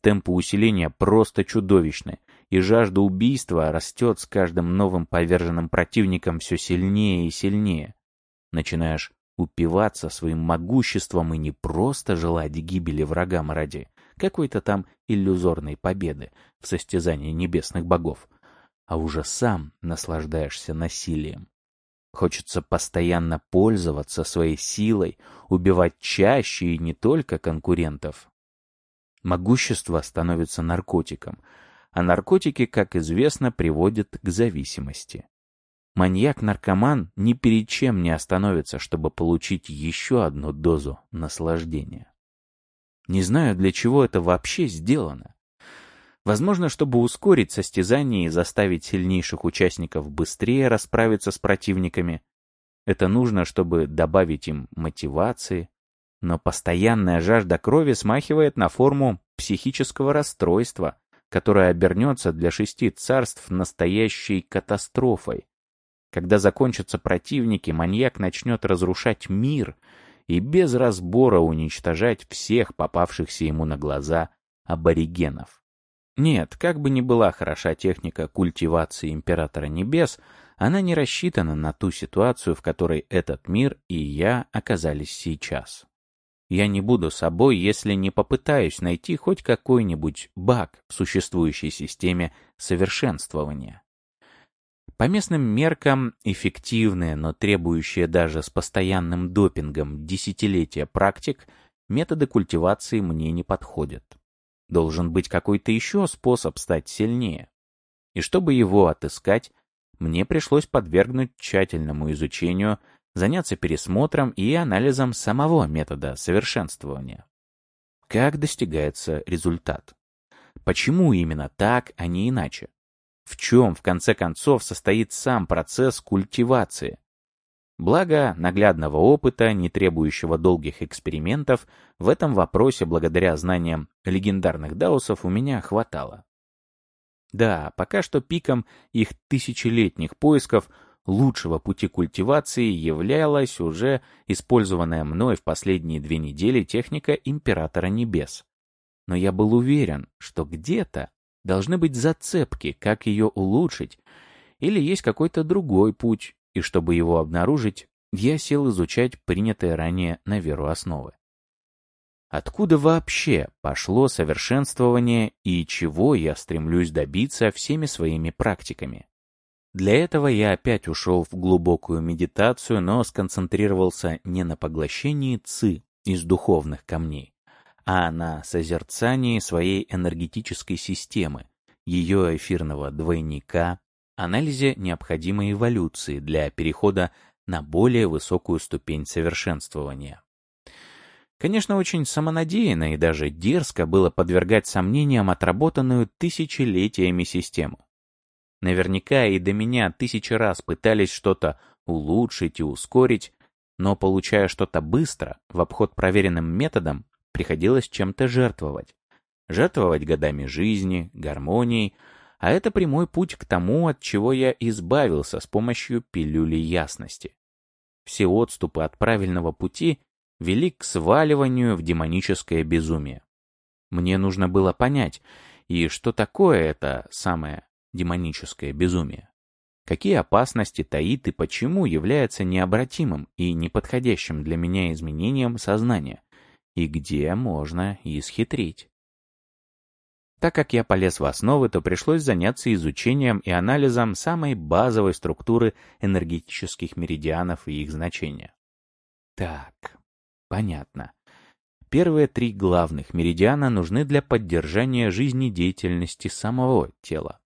Темпы усиления просто чудовищны, и жажда убийства растет с каждым новым поверженным противником все сильнее и сильнее. Начинаешь упиваться своим могуществом и не просто желать гибели врагам ради какой-то там иллюзорной победы в состязании небесных богов, а уже сам наслаждаешься насилием. Хочется постоянно пользоваться своей силой, убивать чаще и не только конкурентов. Могущество становится наркотиком, а наркотики, как известно, приводят к зависимости. Маньяк-наркоман ни перед чем не остановится, чтобы получить еще одну дозу наслаждения. Не знаю, для чего это вообще сделано. Возможно, чтобы ускорить состязание и заставить сильнейших участников быстрее расправиться с противниками. Это нужно, чтобы добавить им мотивации. Но постоянная жажда крови смахивает на форму психического расстройства, которое обернется для шести царств настоящей катастрофой. Когда закончатся противники, маньяк начнет разрушать мир и без разбора уничтожать всех попавшихся ему на глаза аборигенов. Нет, как бы ни была хороша техника культивации Императора Небес, она не рассчитана на ту ситуацию, в которой этот мир и я оказались сейчас. Я не буду собой, если не попытаюсь найти хоть какой-нибудь баг в существующей системе совершенствования. По местным меркам эффективные, но требующие даже с постоянным допингом десятилетия практик, методы культивации мне не подходят. Должен быть какой-то еще способ стать сильнее. И чтобы его отыскать, мне пришлось подвергнуть тщательному изучению, заняться пересмотром и анализом самого метода совершенствования. Как достигается результат? Почему именно так, а не иначе? В чем, в конце концов, состоит сам процесс культивации? Благо наглядного опыта, не требующего долгих экспериментов, в этом вопросе, благодаря знаниям легендарных даусов, у меня хватало. Да, пока что пиком их тысячелетних поисков лучшего пути культивации являлась уже использованная мной в последние две недели техника Императора Небес. Но я был уверен, что где-то должны быть зацепки, как ее улучшить, или есть какой-то другой путь, и чтобы его обнаружить, я сел изучать принятые ранее на веру основы. Откуда вообще пошло совершенствование и чего я стремлюсь добиться всеми своими практиками? Для этого я опять ушел в глубокую медитацию, но сконцентрировался не на поглощении ци из духовных камней, а на созерцании своей энергетической системы, ее эфирного двойника, анализе необходимой эволюции для перехода на более высокую ступень совершенствования. Конечно, очень самонадеянно и даже дерзко было подвергать сомнениям отработанную тысячелетиями систему. Наверняка и до меня тысячи раз пытались что-то улучшить и ускорить, но, получая что-то быстро, в обход проверенным методом, приходилось чем-то жертвовать. Жертвовать годами жизни, гармонией, а это прямой путь к тому, от чего я избавился с помощью пилюли ясности. Все отступы от правильного пути вели к сваливанию в демоническое безумие. Мне нужно было понять, и что такое это самое демоническое безумие. Какие опасности таит и почему является необратимым и неподходящим для меня изменением сознания, и где можно исхитрить. Так как я полез в основы, то пришлось заняться изучением и анализом самой базовой структуры энергетических меридианов и их значения. Так, понятно. Первые три главных меридиана нужны для поддержания жизнедеятельности самого тела.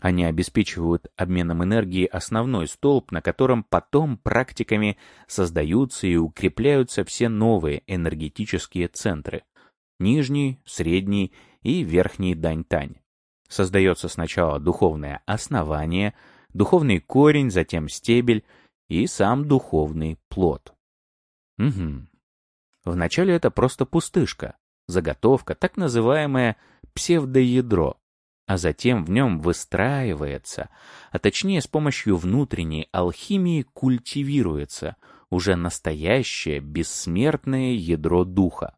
Они обеспечивают обменом энергии основной столб, на котором потом практиками создаются и укрепляются все новые энергетические центры – нижний, средний и верхний дань-тань. Создается сначала духовное основание, духовный корень, затем стебель и сам духовный плод. Угу. Вначале это просто пустышка, заготовка, так называемое псевдоядро, а затем в нем выстраивается, а точнее с помощью внутренней алхимии культивируется уже настоящее бессмертное ядро духа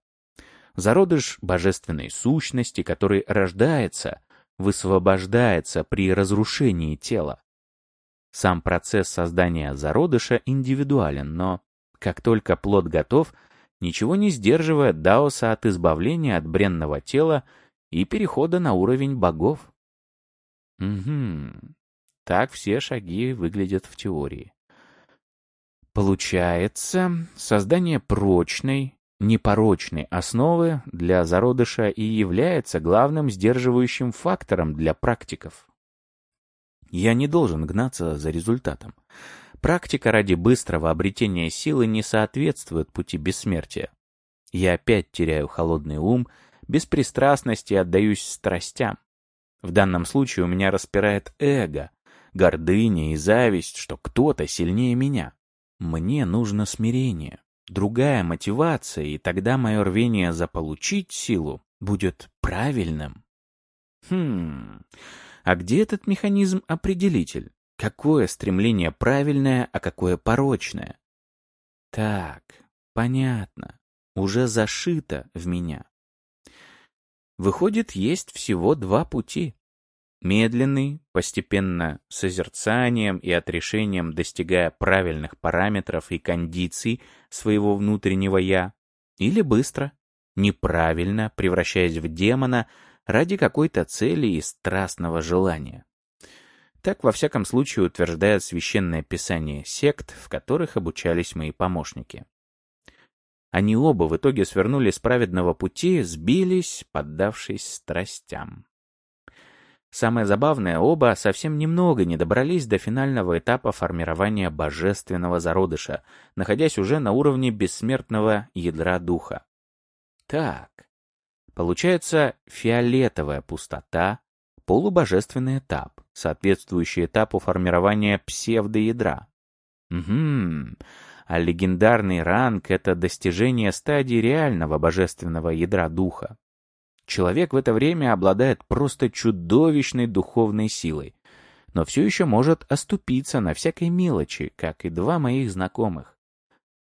зародыш божественной сущности, который рождается, высвобождается при разрушении тела. Сам процесс создания зародыша индивидуален, но как только плод готов, ничего не сдерживает Даоса от избавления от бренного тела и перехода на уровень богов. Угу. Так все шаги выглядят в теории. Получается, создание прочной, непорочной основы для зародыша и является главным сдерживающим фактором для практиков. Я не должен гнаться за результатом. Практика ради быстрого обретения силы не соответствует пути бессмертия. Я опять теряю холодный ум, беспристрастность и отдаюсь страстям. В данном случае у меня распирает эго, гордыня и зависть, что кто-то сильнее меня. Мне нужно смирение другая мотивация, и тогда мое рвение заполучить силу будет правильным. Хм, а где этот механизм-определитель? Какое стремление правильное, а какое порочное? Так, понятно, уже зашито в меня. Выходит, есть всего два пути. Медленный, постепенно созерцанием и отрешением достигая правильных параметров и кондиций своего внутреннего «я», или быстро, неправильно, превращаясь в демона ради какой-то цели и страстного желания. Так, во всяком случае, утверждает священное писание сект, в которых обучались мои помощники. Они оба в итоге свернули с праведного пути, сбились, поддавшись страстям. Самое забавное, оба совсем немного не добрались до финального этапа формирования божественного зародыша, находясь уже на уровне бессмертного ядра духа. Так, получается фиолетовая пустота, полубожественный этап, соответствующий этапу формирования псевдоядра. Угу. А легендарный ранг — это достижение стадии реального божественного ядра духа. Человек в это время обладает просто чудовищной духовной силой, но все еще может оступиться на всякой мелочи, как и два моих знакомых.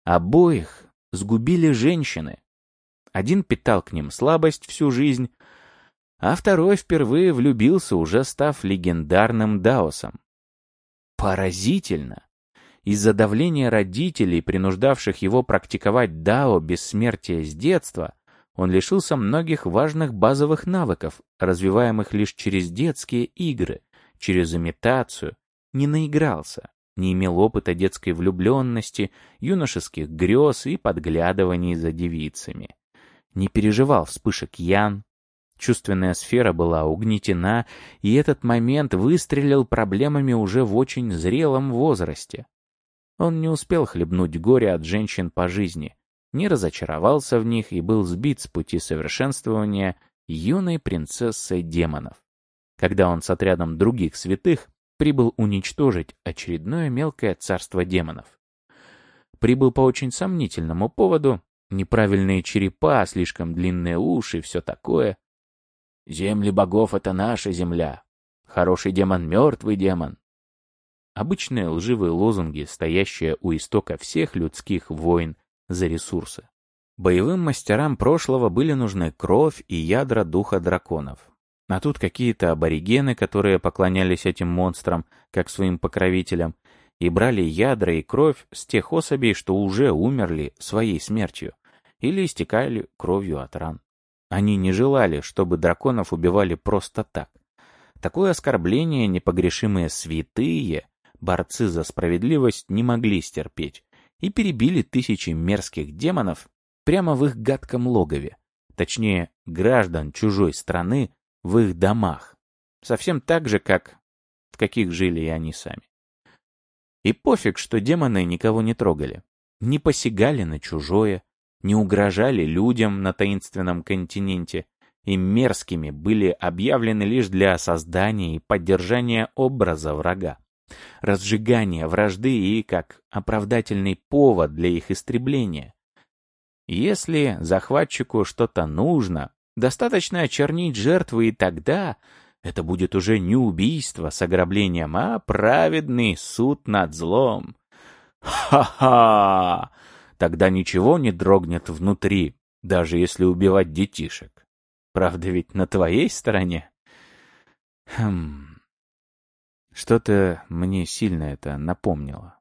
Обоих сгубили женщины. Один питал к ним слабость всю жизнь, а второй впервые влюбился, уже став легендарным даосом. Поразительно! Из-за давления родителей, принуждавших его практиковать дао бессмертия с детства, он лишился многих важных базовых навыков, развиваемых лишь через детские игры, через имитацию, не наигрался, не имел опыта детской влюбленности, юношеских грез и подглядываний за девицами. Не переживал вспышек ян, чувственная сфера была угнетена, и этот момент выстрелил проблемами уже в очень зрелом возрасте. Он не успел хлебнуть горе от женщин по жизни, не разочаровался в них и был сбит с пути совершенствования юной принцессой демонов. Когда он с отрядом других святых прибыл уничтожить очередное мелкое царство демонов. Прибыл по очень сомнительному поводу, неправильные черепа, слишком длинные уши, все такое. Земли богов — это наша земля. Хороший демон — мертвый демон. Обычные лживые лозунги, стоящие у истока всех людских войн за ресурсы. Боевым мастерам прошлого были нужны кровь и ядра духа драконов. А тут какие-то аборигены, которые поклонялись этим монстрам, как своим покровителям, и брали ядра и кровь с тех особей, что уже умерли своей смертью, или истекали кровью от ран. Они не желали, чтобы драконов убивали просто так. Такое оскорбление непогрешимые святые, борцы за справедливость, не могли стерпеть и перебили тысячи мерзких демонов прямо в их гадком логове, точнее, граждан чужой страны в их домах, совсем так же, как в каких жили и они сами. И пофиг, что демоны никого не трогали, не посягали на чужое, не угрожали людям на таинственном континенте, и мерзкими были объявлены лишь для создания и поддержания образа врага, разжигания вражды и как оправдательный повод для их истребления. Если захватчику что-то нужно, достаточно очернить жертвы, и тогда это будет уже не убийство с ограблением, а праведный суд над злом. Ха-ха! Тогда ничего не дрогнет внутри, даже если убивать детишек. Правда ведь на твоей стороне? Хм... Что-то мне сильно это напомнило.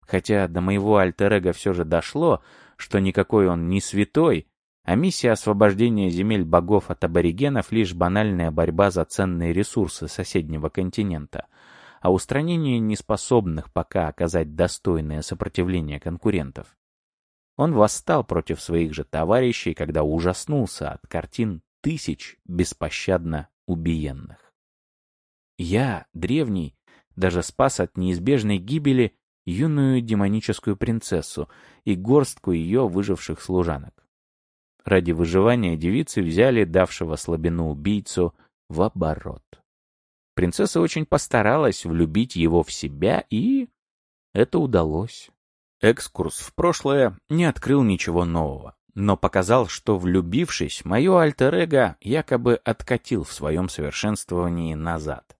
Хотя до моего альтер все же дошло, что никакой он не святой, а миссия освобождения земель богов от аборигенов лишь банальная борьба за ценные ресурсы соседнего континента, а устранение неспособных пока оказать достойное сопротивление конкурентов. Он восстал против своих же товарищей, когда ужаснулся от картин тысяч беспощадно убиенных. Я, древний, даже спас от неизбежной гибели юную демоническую принцессу и горстку ее выживших служанок. Ради выживания девицы взяли давшего слабину убийцу в оборот. Принцесса очень постаралась влюбить его в себя, и это удалось. Экскурс в прошлое не открыл ничего нового, но показал, что влюбившись, мое альтер-эго якобы откатил в своем совершенствовании назад.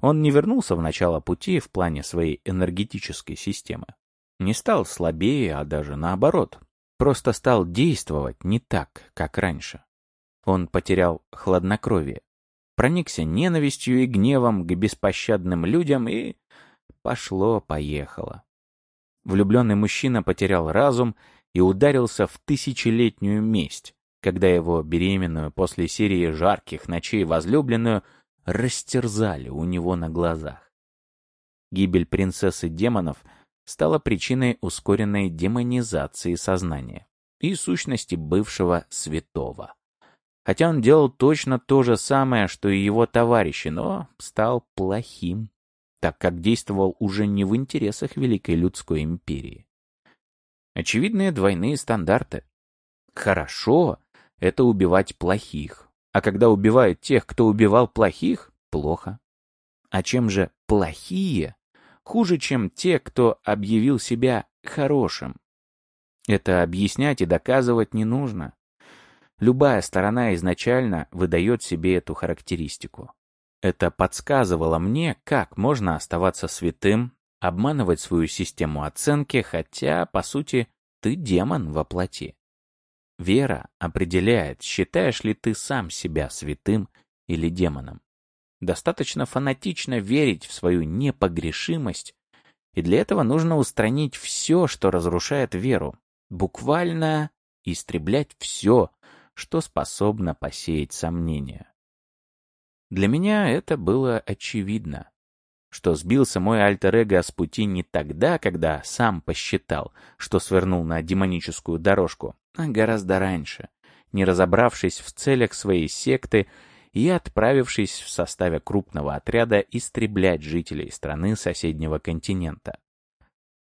Он не вернулся в начало пути в плане своей энергетической системы. Не стал слабее, а даже наоборот. Просто стал действовать не так, как раньше. Он потерял хладнокровие, проникся ненавистью и гневом к беспощадным людям и пошло-поехало. Влюбленный мужчина потерял разум и ударился в тысячелетнюю месть, когда его беременную после серии жарких ночей возлюбленную растерзали у него на глазах. Гибель принцессы демонов стала причиной ускоренной демонизации сознания и сущности бывшего святого. Хотя он делал точно то же самое, что и его товарищи, но стал плохим так как действовал уже не в интересах Великой Людской империи. Очевидные двойные стандарты. Хорошо — это убивать плохих, а когда убивают тех, кто убивал плохих, плохо. А чем же плохие хуже, чем те, кто объявил себя хорошим? Это объяснять и доказывать не нужно. Любая сторона изначально выдает себе эту характеристику. Это подсказывало мне, как можно оставаться святым, обманывать свою систему оценки, хотя, по сути, ты демон во плоти. Вера определяет, считаешь ли ты сам себя святым или демоном. Достаточно фанатично верить в свою непогрешимость, и для этого нужно устранить все, что разрушает веру, буквально истреблять все, что способно посеять сомнения. Для меня это было очевидно. Что сбился мой альтер-эго с пути не тогда, когда сам посчитал, что свернул на демоническую дорожку, а гораздо раньше, не разобравшись в целях своей секты и отправившись в составе крупного отряда истреблять жителей страны соседнего континента.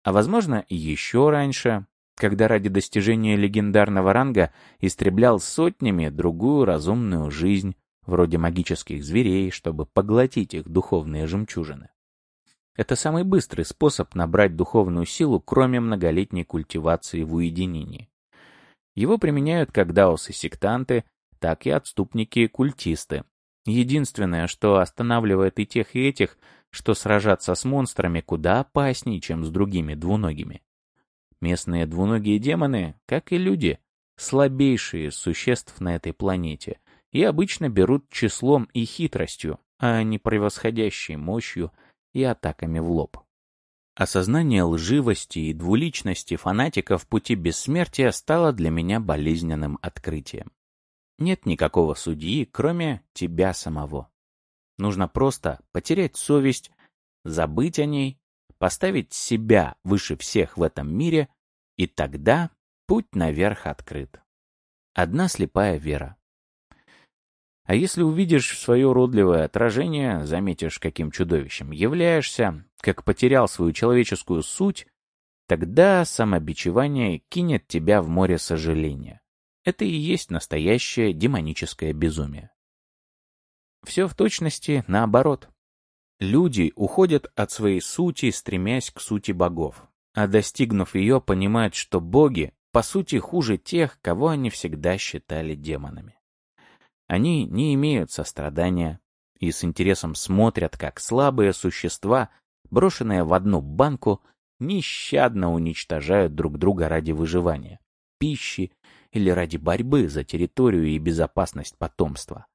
А возможно еще раньше, когда ради достижения легендарного ранга истреблял сотнями другую разумную жизнь, вроде магических зверей, чтобы поглотить их духовные жемчужины. Это самый быстрый способ набрать духовную силу, кроме многолетней культивации в уединении. Его применяют как даосы-сектанты, так и отступники-культисты. Единственное, что останавливает и тех, и этих, что сражаться с монстрами куда опаснее, чем с другими двуногими. Местные двуногие демоны, как и люди, слабейшие существ на этой планете, и обычно берут числом и хитростью, а не превосходящей мощью и атаками в лоб. Осознание лживости и двуличности фанатиков пути бессмертия стало для меня болезненным открытием. Нет никакого судьи, кроме тебя самого. Нужно просто потерять совесть, забыть о ней, поставить себя выше всех в этом мире, и тогда путь наверх открыт. Одна слепая вера. А если увидишь свое уродливое отражение, заметишь, каким чудовищем являешься, как потерял свою человеческую суть, тогда самобичевание кинет тебя в море сожаления. Это и есть настоящее демоническое безумие. Все в точности наоборот. Люди уходят от своей сути, стремясь к сути богов, а достигнув ее, понимают, что боги, по сути, хуже тех, кого они всегда считали демонами. Они не имеют сострадания и с интересом смотрят, как слабые существа, брошенные в одну банку, нещадно уничтожают друг друга ради выживания, пищи или ради борьбы за территорию и безопасность потомства.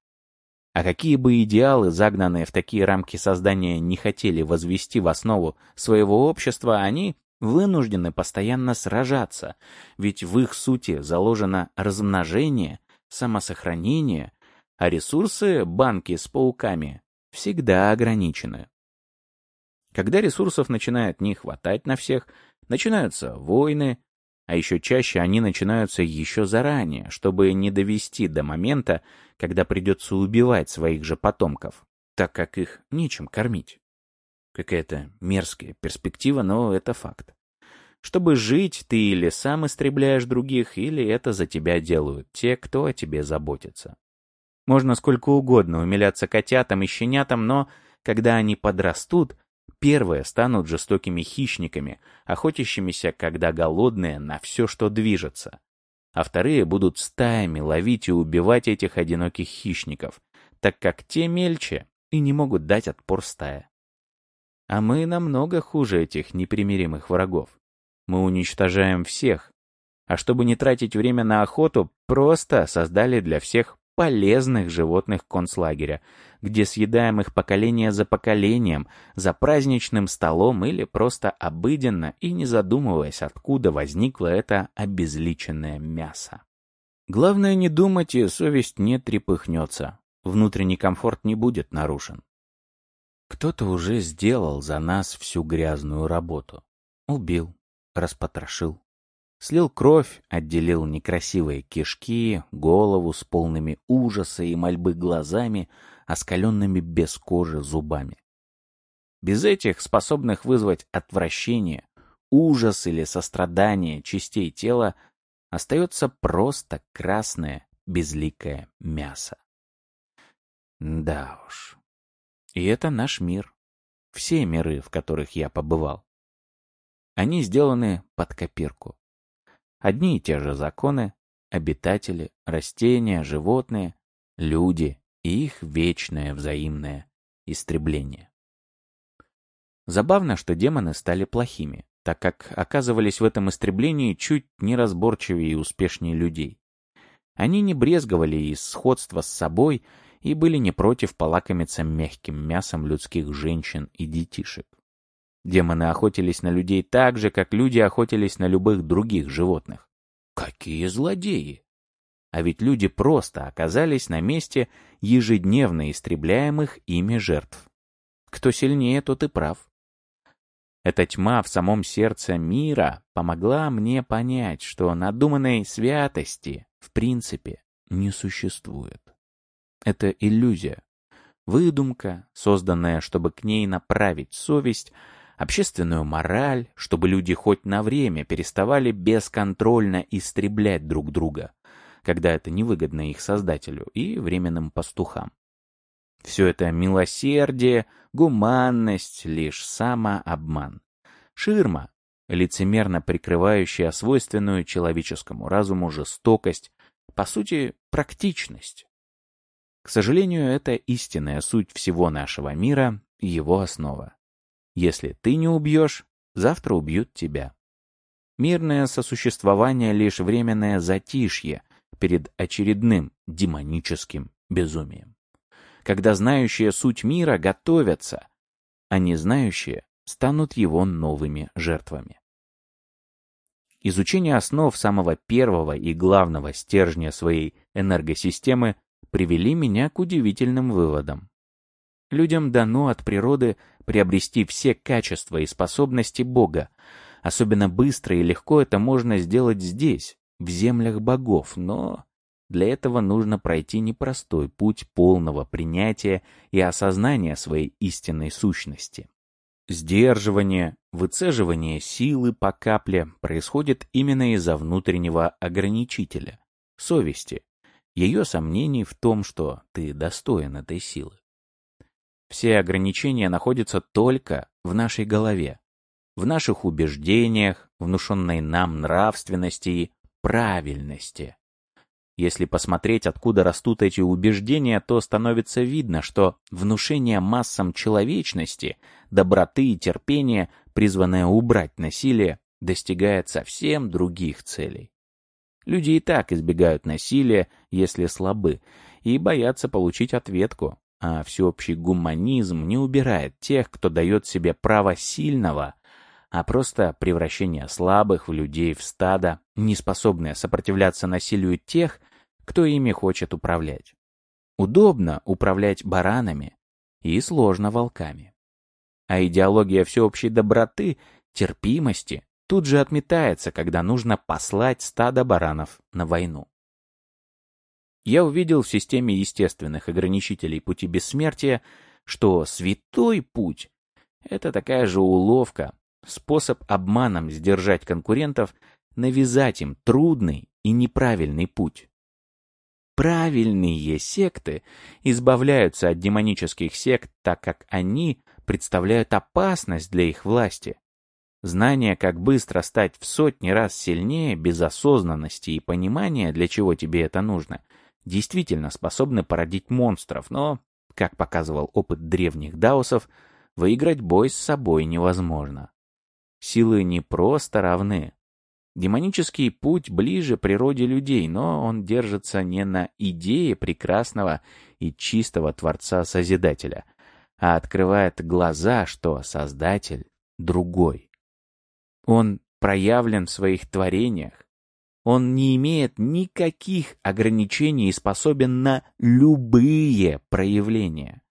А какие бы идеалы, загнанные в такие рамки создания, не хотели возвести в основу своего общества, они вынуждены постоянно сражаться, ведь в их сути заложено размножение, самосохранение а ресурсы банки с пауками всегда ограничены. Когда ресурсов начинает не хватать на всех, начинаются войны, а еще чаще они начинаются еще заранее, чтобы не довести до момента, когда придется убивать своих же потомков, так как их нечем кормить. Какая-то мерзкая перспектива, но это факт. Чтобы жить, ты или сам истребляешь других, или это за тебя делают те, кто о тебе заботится. Можно сколько угодно умиляться котятам и щенятам, но, когда они подрастут, первые станут жестокими хищниками, охотящимися, когда голодные, на все, что движется. А вторые будут стаями ловить и убивать этих одиноких хищников, так как те мельче и не могут дать отпор стая. А мы намного хуже этих непримиримых врагов. Мы уничтожаем всех. А чтобы не тратить время на охоту, просто создали для всех полезных животных концлагеря, где съедаем их поколение за поколением, за праздничным столом или просто обыденно и не задумываясь, откуда возникло это обезличенное мясо. Главное не думать, и совесть не трепыхнется. Внутренний комфорт не будет нарушен. Кто-то уже сделал за нас всю грязную работу. Убил, распотрошил, Слил кровь, отделил некрасивые кишки, голову с полными ужаса и мольбы глазами, оскаленными без кожи зубами. Без этих, способных вызвать отвращение, ужас или сострадание частей тела, остается просто красное, безликое мясо. Да уж. И это наш мир. Все миры, в которых я побывал. Они сделаны под копирку. Одни и те же законы, обитатели, растения, животные, люди и их вечное взаимное истребление. Забавно, что демоны стали плохими, так как оказывались в этом истреблении чуть неразборчивее и успешнее людей. Они не брезговали из сходства с собой и были не против полакомиться мягким мясом людских женщин и детишек. Демоны охотились на людей так же, как люди охотились на любых других животных. Какие злодеи! А ведь люди просто оказались на месте ежедневно истребляемых ими жертв. Кто сильнее, тот и прав. Эта тьма в самом сердце мира помогла мне понять, что надуманной святости в принципе не существует. Это иллюзия, выдумка, созданная, чтобы к ней направить совесть, общественную мораль, чтобы люди хоть на время переставали бесконтрольно истреблять друг друга, когда это невыгодно их создателю и временным пастухам. Все это милосердие, гуманность, лишь самообман. Ширма, лицемерно прикрывающая свойственную человеческому разуму жестокость, по сути, практичность. К сожалению, это истинная суть всего нашего мира и его основа. Если ты не убьешь, завтра убьют тебя. Мирное сосуществование — лишь временное затишье перед очередным демоническим безумием когда знающие суть мира готовятся, а не знающие станут его новыми жертвами. Изучение основ самого первого и главного стержня своей энергосистемы привели меня к удивительным выводам. Людям дано от природы приобрести все качества и способности Бога. Особенно быстро и легко это можно сделать здесь, в землях богов, но для этого нужно пройти непростой путь полного принятия и осознания своей истинной сущности. Сдерживание, выцеживание силы по капле происходит именно из-за внутреннего ограничителя — совести, ее сомнений в том, что ты достоин этой силы. Все ограничения находятся только в нашей голове, в наших убеждениях, внушенной нам нравственности и правильности. Если посмотреть, откуда растут эти убеждения, то становится видно, что внушение массам человечности, доброты и терпения, призванное убрать насилие, достигает совсем других целей. Люди и так избегают насилия, если слабы, и боятся получить ответку, а всеобщий гуманизм не убирает тех, кто дает себе право сильного, а просто превращение слабых в людей в стадо, не способное сопротивляться насилию тех, кто ими хочет управлять. Удобно управлять баранами и сложно волками. А идеология всеобщей доброты, терпимости тут же отметается, когда нужно послать стадо баранов на войну. Я увидел в системе естественных ограничителей пути бессмертия, что святой путь — это такая же уловка, способ обманом сдержать конкурентов, навязать им трудный и неправильный путь. Правильные секты избавляются от демонических сект, так как они представляют опасность для их власти. Знание, как быстро стать в сотни раз сильнее, без осознанности и понимания, для чего тебе это нужно, действительно способны породить монстров, но, как показывал опыт древних даосов, выиграть бой с собой невозможно. Силы не просто равны, Демонический путь ближе природе людей, но он держится не на идее прекрасного и чистого Творца-Созидателя, а открывает глаза, что Создатель другой. Он проявлен в своих творениях. Он не имеет никаких ограничений и способен на любые проявления.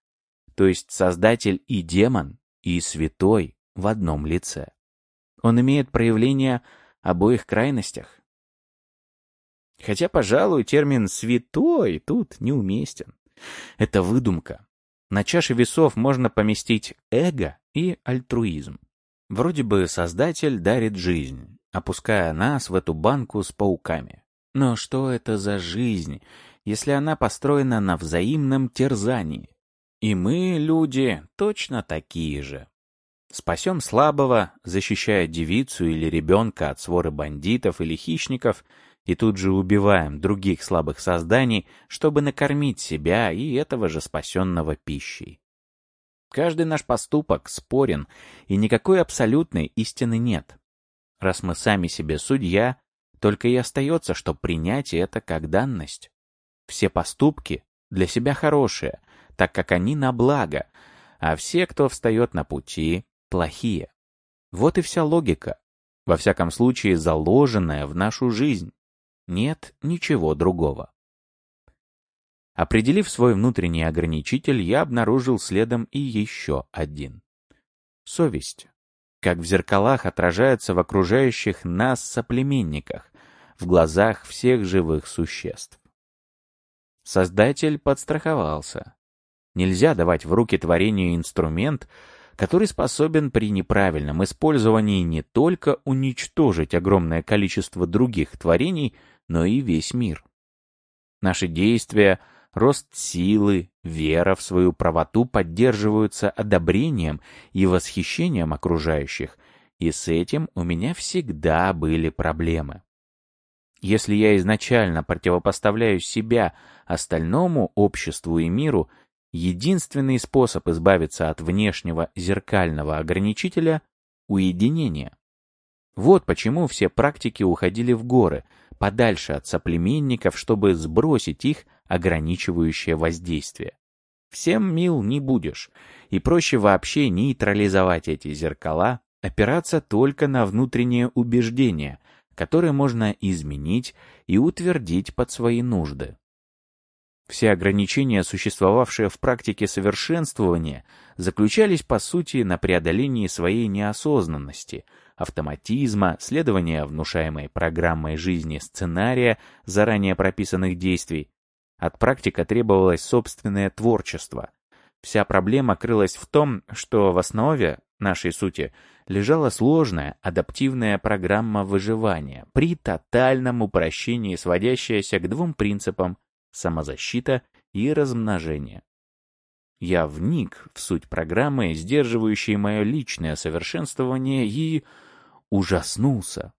То есть Создатель и демон, и святой в одном лице. Он имеет проявления обоих крайностях. Хотя, пожалуй, термин «святой» тут неуместен. Это выдумка. На чаше весов можно поместить эго и альтруизм. Вроде бы Создатель дарит жизнь, опуская нас в эту банку с пауками. Но что это за жизнь, если она построена на взаимном терзании? И мы, люди, точно такие же. Спасем слабого, защищая девицу или ребенка от своры бандитов или хищников, и тут же убиваем других слабых созданий, чтобы накормить себя и этого же спасенного пищей. Каждый наш поступок спорен, и никакой абсолютной истины нет. Раз мы сами себе судья, только и остается, что принять это как данность. Все поступки для себя хорошие, так как они на благо, а все, кто встает на пути, плохие. Вот и вся логика, во всяком случае заложенная в нашу жизнь. Нет ничего другого. Определив свой внутренний ограничитель, я обнаружил следом и еще один. Совесть. Как в зеркалах отражается в окружающих нас соплеменниках, в глазах всех живых существ. Создатель подстраховался. Нельзя давать в руки творению инструмент, который способен при неправильном использовании не только уничтожить огромное количество других творений, но и весь мир. Наши действия, рост силы, вера в свою правоту поддерживаются одобрением и восхищением окружающих, и с этим у меня всегда были проблемы. Если я изначально противопоставляю себя остальному обществу и миру, единственный способ избавиться от внешнего зеркального ограничителя — уединение. Вот почему все практики уходили в горы, подальше от соплеменников, чтобы сбросить их ограничивающее воздействие. Всем мил не будешь, и проще вообще нейтрализовать эти зеркала, опираться только на внутреннее убеждение, которое можно изменить и утвердить под свои нужды. Все ограничения, существовавшие в практике совершенствования, заключались по сути на преодолении своей неосознанности, автоматизма, следования внушаемой программой жизни сценария заранее прописанных действий. От практика требовалось собственное творчество. Вся проблема крылась в том, что в основе нашей сути лежала сложная адаптивная программа выживания при тотальном упрощении, сводящаяся к двум принципам самозащита и размножение. Я вник в суть программы, сдерживающей мое личное совершенствование, и ужаснулся.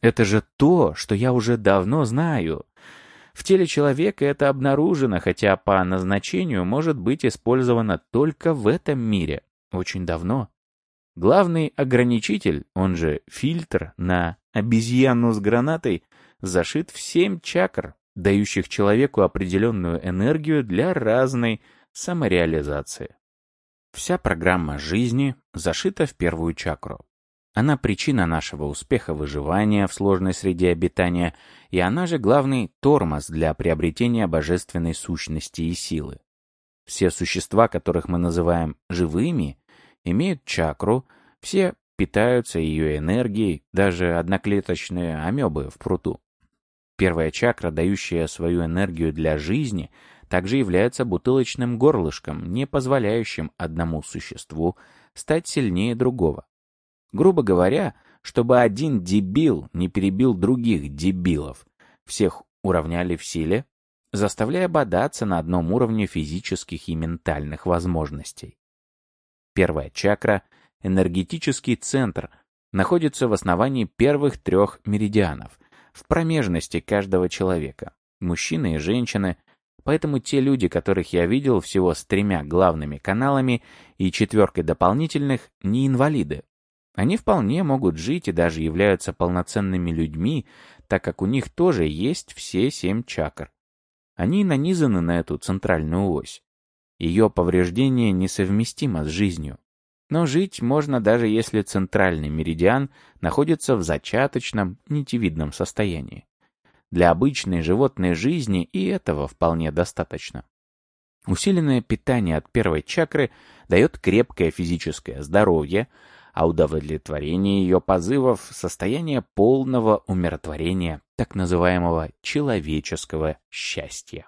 Это же то, что я уже давно знаю. В теле человека это обнаружено, хотя по назначению может быть использовано только в этом мире, очень давно. Главный ограничитель, он же фильтр на обезьяну с гранатой, зашит в семь чакр, дающих человеку определенную энергию для разной самореализации. Вся программа жизни зашита в первую чакру. Она причина нашего успеха выживания в сложной среде обитания, и она же главный тормоз для приобретения божественной сущности и силы. Все существа, которых мы называем живыми, имеют чакру, все питаются ее энергией, даже одноклеточные амебы в пруту. Первая чакра, дающая свою энергию для жизни, также является бутылочным горлышком, не позволяющим одному существу стать сильнее другого. Грубо говоря, чтобы один дебил не перебил других дебилов, всех уравняли в силе, заставляя бодаться на одном уровне физических и ментальных возможностей. Первая чакра, энергетический центр, находится в основании первых трех меридианов, в промежности каждого человека, мужчины и женщины, поэтому те люди, которых я видел всего с тремя главными каналами и четверкой дополнительных, не инвалиды. Они вполне могут жить и даже являются полноценными людьми, так как у них тоже есть все семь чакр. Они нанизаны на эту центральную ось. Ее повреждение несовместимо с жизнью. Но жить можно даже если центральный меридиан находится в зачаточном, нитевидном состоянии. Для обычной животной жизни и этого вполне достаточно. Усиленное питание от первой чакры дает крепкое физическое здоровье, а удовлетворение ее позывов – состояние полного умиротворения, так называемого человеческого счастья.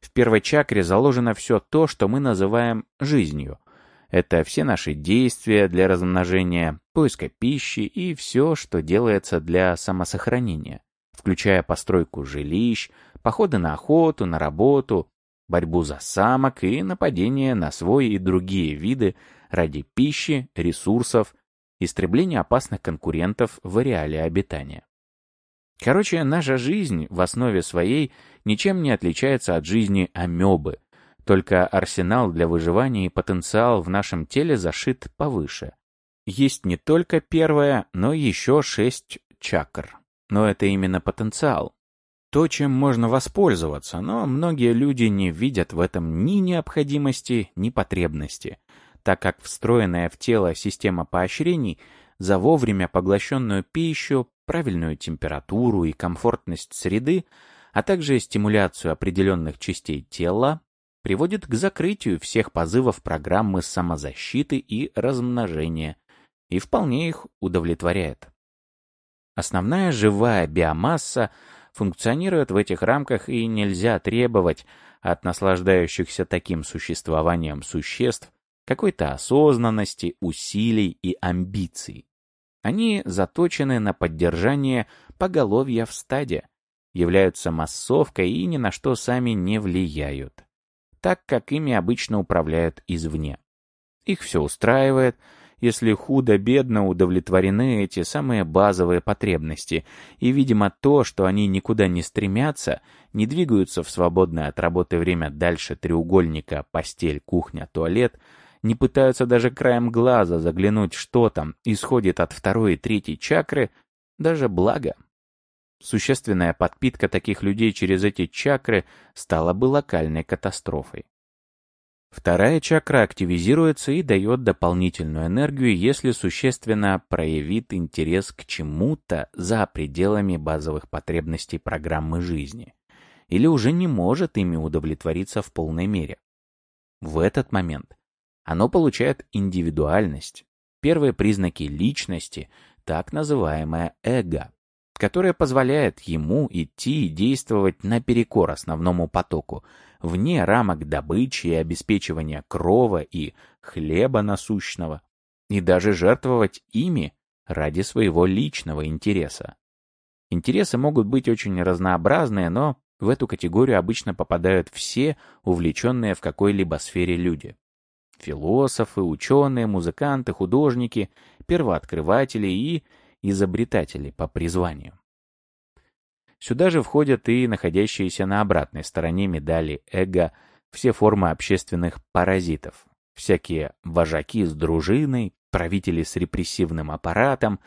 В первой чакре заложено все то, что мы называем жизнью, это все наши действия для размножения, поиска пищи и все, что делается для самосохранения, включая постройку жилищ, походы на охоту, на работу, борьбу за самок и нападение на свой и другие виды ради пищи, ресурсов, истребления опасных конкурентов в ареале обитания. Короче, наша жизнь в основе своей ничем не отличается от жизни амебы, только арсенал для выживания и потенциал в нашем теле зашит повыше. Есть не только первая, но еще шесть чакр. Но это именно потенциал. То, чем можно воспользоваться, но многие люди не видят в этом ни необходимости, ни потребности, так как встроенная в тело система поощрений за вовремя поглощенную пищу, правильную температуру и комфортность среды а также стимуляцию определенных частей тела, приводит к закрытию всех позывов программы самозащиты и размножения и вполне их удовлетворяет. Основная живая биомасса функционирует в этих рамках и нельзя требовать от наслаждающихся таким существованием существ какой-то осознанности, усилий и амбиций. Они заточены на поддержание поголовья в стаде, являются массовкой и ни на что сами не влияют, так как ими обычно управляют извне. Их все устраивает, если худо-бедно удовлетворены эти самые базовые потребности, и, видимо, то, что они никуда не стремятся, не двигаются в свободное от работы время дальше треугольника постель, кухня, туалет, не пытаются даже краем глаза заглянуть, что там исходит от второй и третьей чакры, даже благо. Существенная подпитка таких людей через эти чакры стала бы локальной катастрофой. Вторая чакра активизируется и дает дополнительную энергию, если существенно проявит интерес к чему-то за пределами базовых потребностей программы жизни, или уже не может ими удовлетвориться в полной мере. В этот момент оно получает индивидуальность, первые признаки личности, так называемое эго, которое позволяет ему идти и действовать наперекор основному потоку, вне рамок добычи и обеспечивания крова и хлеба насущного, и даже жертвовать ими ради своего личного интереса. Интересы могут быть очень разнообразные, но в эту категорию обычно попадают все увлеченные в какой-либо сфере люди. Философы, ученые, музыканты, художники, первооткрыватели и изобретатели по призванию. Сюда же входят и находящиеся на обратной стороне медали эго все формы общественных паразитов, всякие вожаки с дружиной, правители с репрессивным аппаратом,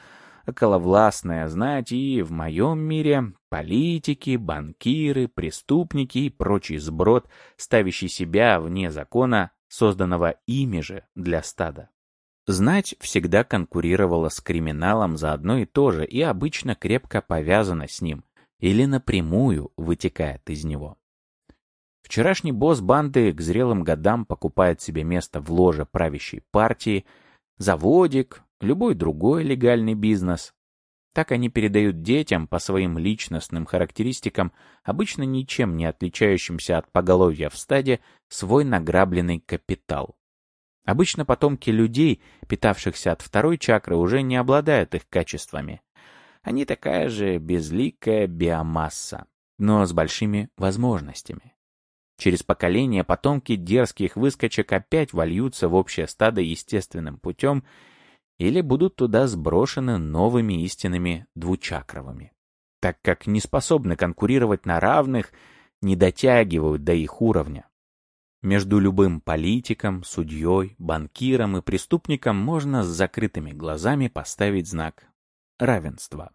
околовластная знать и, в моем мире, политики, банкиры, преступники и прочий сброд, ставящий себя вне закона, созданного ими же для стада. Знать всегда конкурировала с криминалом за одно и то же и обычно крепко повязана с ним, или напрямую вытекает из него. Вчерашний босс банды к зрелым годам покупает себе место в ложе правящей партии, заводик, любой другой легальный бизнес. Так они передают детям по своим личностным характеристикам, обычно ничем не отличающимся от поголовья в стаде, свой награбленный капитал. Обычно потомки людей, питавшихся от второй чакры, уже не обладают их качествами. Они такая же безликая биомасса, но с большими возможностями. Через поколение потомки дерзких выскочек опять вольются в общее стадо естественным путем или будут туда сброшены новыми истинными двучакровыми, так как не способны конкурировать на равных, не дотягивают до их уровня. Между любым политиком, судьей, банкиром и преступником можно с закрытыми глазами поставить знак равенства.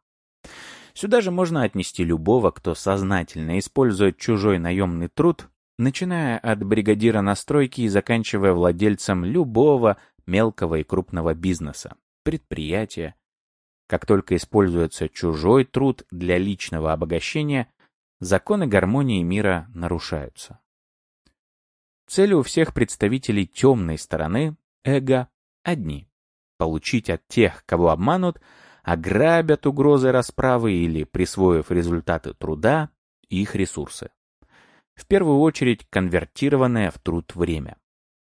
Сюда же можно отнести любого, кто сознательно использует чужой наемный труд, начиная от бригадира настройки и заканчивая владельцем любого мелкого и крупного бизнеса, предприятия. Как только используется чужой труд для личного обогащения, законы гармонии мира нарушаются. Цели у всех представителей темной стороны, эго, одни – получить от тех, кого обманут – ограбят угрозой расправы или, присвоив результаты труда, их ресурсы. В первую очередь конвертированное в труд время.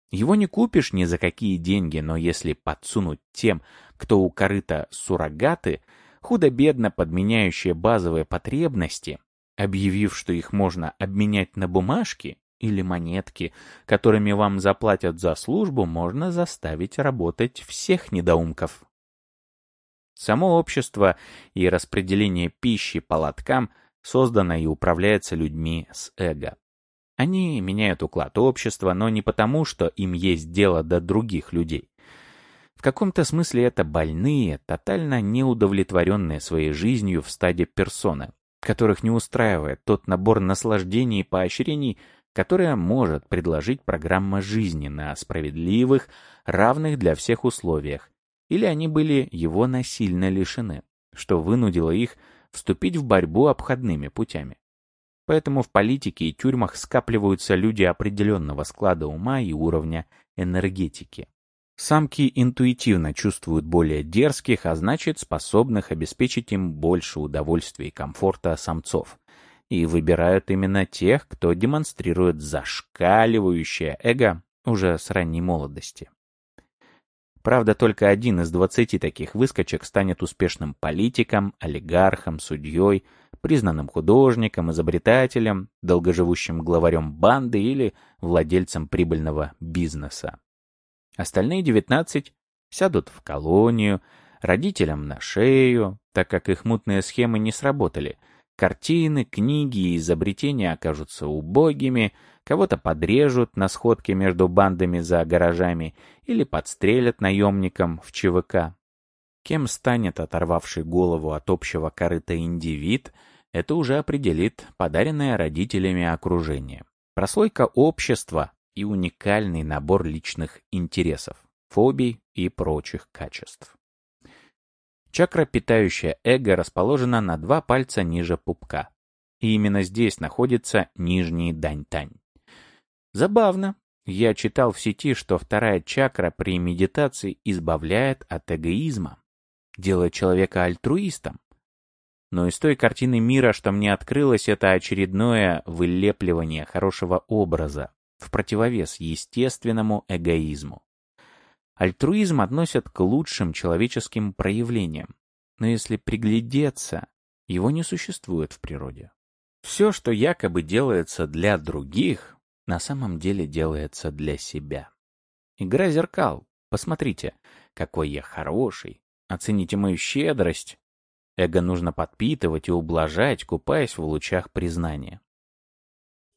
Его не купишь ни за какие деньги, но если подсунуть тем, кто у корыта суррогаты, худо-бедно подменяющие базовые потребности, объявив, что их можно обменять на бумажки или монетки, которыми вам заплатят за службу, можно заставить работать всех недоумков. Само общество и распределение пищи по лоткам создано и управляется людьми с эго. Они меняют уклад общества, но не потому, что им есть дело до других людей. В каком-то смысле это больные, тотально неудовлетворенные своей жизнью в стаде персоны, которых не устраивает тот набор наслаждений и поощрений, которые может предложить программа жизни на справедливых, равных для всех условиях, или они были его насильно лишены, что вынудило их вступить в борьбу обходными путями. Поэтому в политике и тюрьмах скапливаются люди определенного склада ума и уровня энергетики. Самки интуитивно чувствуют более дерзких, а значит способных обеспечить им больше удовольствия и комфорта самцов. И выбирают именно тех, кто демонстрирует зашкаливающее эго уже с ранней молодости. Правда, только один из двадцати таких выскочек станет успешным политиком, олигархом, судьей, признанным художником, изобретателем, долгоживущим главарем банды или владельцем прибыльного бизнеса. Остальные девятнадцать сядут в колонию, родителям на шею, так как их мутные схемы не сработали. Картины, книги и изобретения окажутся убогими, кого-то подрежут на сходке между бандами за гаражами или подстрелят наемникам в ЧВК. Кем станет оторвавший голову от общего корыта индивид, это уже определит подаренное родителями окружение. Прослойка общества и уникальный набор личных интересов, фобий и прочих качеств. Чакра, питающая эго, расположена на два пальца ниже пупка. И именно здесь находится нижний дань-тань. Забавно. Я читал в сети, что вторая чакра при медитации избавляет от эгоизма, делает человека альтруистом. Но из той картины мира, что мне открылось, это очередное вылепливание хорошего образа в противовес естественному эгоизму. Альтруизм относят к лучшим человеческим проявлениям, но если приглядеться, его не существует в природе. Все, что якобы делается для других, на самом деле делается для себя. Игра зеркал. Посмотрите, какой я хороший. Оцените мою щедрость. Эго нужно подпитывать и ублажать, купаясь в лучах признания.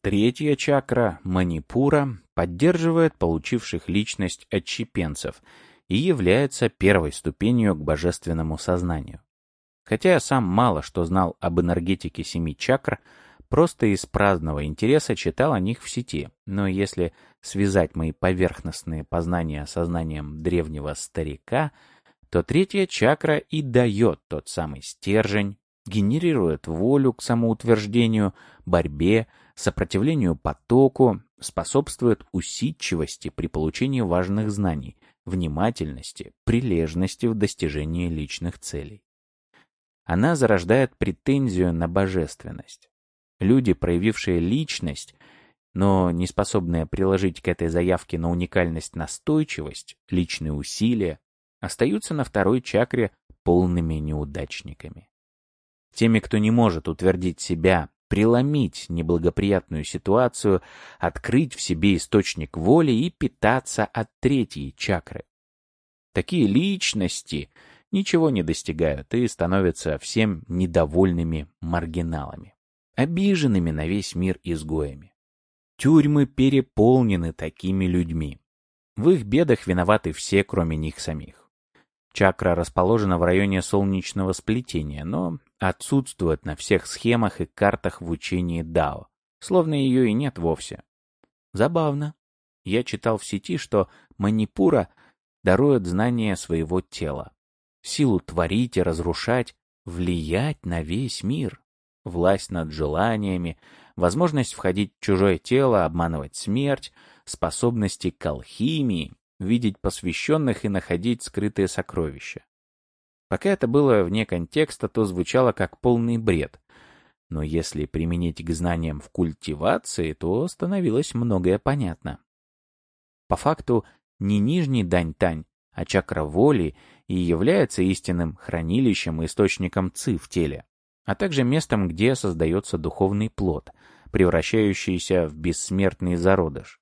Третья чакра, манипура, поддерживает получивших личность отщепенцев и является первой ступенью к божественному сознанию. Хотя я сам мало что знал об энергетике семи чакр, Просто из праздного интереса читал о них в сети, но если связать мои поверхностные познания сознанием древнего старика, то третья чакра и дает тот самый стержень, генерирует волю к самоутверждению, борьбе, сопротивлению потоку, способствует усидчивости при получении важных знаний, внимательности, прилежности в достижении личных целей. Она зарождает претензию на божественность. Люди, проявившие личность, но не способные приложить к этой заявке на уникальность настойчивость, личные усилия, остаются на второй чакре полными неудачниками. Теми, кто не может утвердить себя, преломить неблагоприятную ситуацию, открыть в себе источник воли и питаться от третьей чакры. Такие личности ничего не достигают и становятся всем недовольными маргиналами обиженными на весь мир изгоями. Тюрьмы переполнены такими людьми. В их бедах виноваты все, кроме них самих. Чакра расположена в районе солнечного сплетения, но отсутствует на всех схемах и картах в учении Дао, словно ее и нет вовсе. Забавно. Я читал в сети, что Манипура дарует знание своего тела, силу творить и разрушать, влиять на весь мир власть над желаниями, возможность входить в чужое тело, обманывать смерть, способности к алхимии, видеть посвященных и находить скрытые сокровища. Пока это было вне контекста, то звучало как полный бред. Но если применить к знаниям в культивации, то становилось многое понятно. По факту, не нижний дань-тань, а чакра воли и является истинным хранилищем и источником ци в теле а также местом, где создается духовный плод, превращающийся в бессмертный зародыш.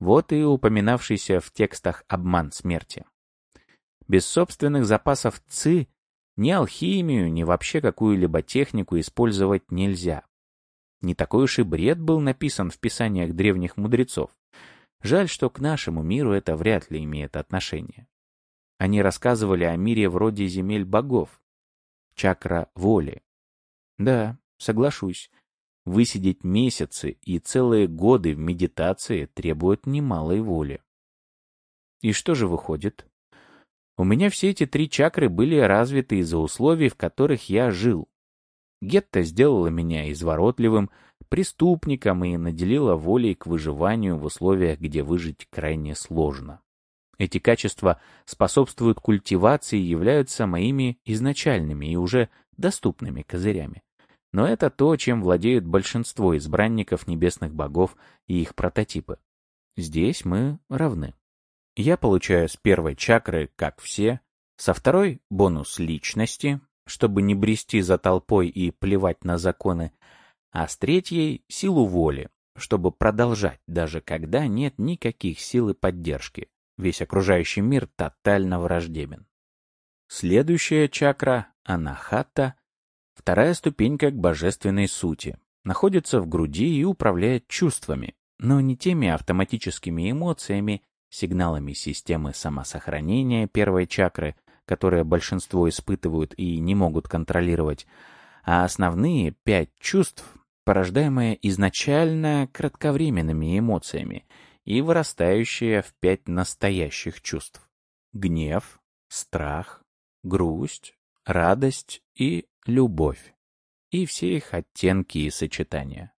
Вот и упоминавшийся в текстах обман смерти. Без собственных запасов ЦИ ни алхимию, ни вообще какую-либо технику использовать нельзя. Не такой уж и бред был написан в писаниях древних мудрецов. Жаль, что к нашему миру это вряд ли имеет отношение. Они рассказывали о мире вроде земель богов, чакра воли, да, соглашусь. Высидеть месяцы и целые годы в медитации требует немалой воли. И что же выходит? У меня все эти три чакры были развиты из-за условий, в которых я жил. Гетто сделала меня изворотливым, преступником и наделила волей к выживанию в условиях, где выжить крайне сложно. Эти качества способствуют культивации и являются моими изначальными и уже доступными козырями. Но это то, чем владеют большинство избранников небесных богов и их прототипы. Здесь мы равны. Я получаю с первой чакры, как все, со второй — бонус личности, чтобы не брести за толпой и плевать на законы, а с третьей — силу воли, чтобы продолжать, даже когда нет никаких сил и поддержки. Весь окружающий мир тотально враждебен. Следующая чакра — анахата, вторая ступенька к божественной сути, находится в груди и управляет чувствами, но не теми автоматическими эмоциями, сигналами системы самосохранения первой чакры, которые большинство испытывают и не могут контролировать, а основные пять чувств, порождаемые изначально кратковременными эмоциями и вырастающие в пять настоящих чувств. Гнев, страх, грусть, радость и любовь. И все их оттенки и сочетания.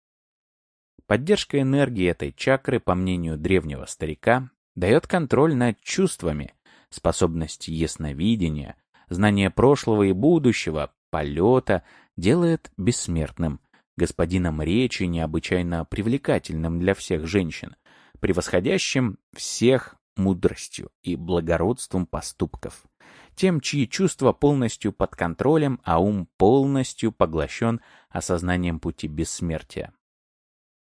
Поддержка энергии этой чакры, по мнению древнего старика, дает контроль над чувствами, способность ясновидения, знание прошлого и будущего, полета, делает бессмертным, господином речи необычайно привлекательным для всех женщин, превосходящим всех мудростью и благородством поступков, тем, чьи чувства полностью под контролем, а ум полностью поглощен осознанием пути бессмертия.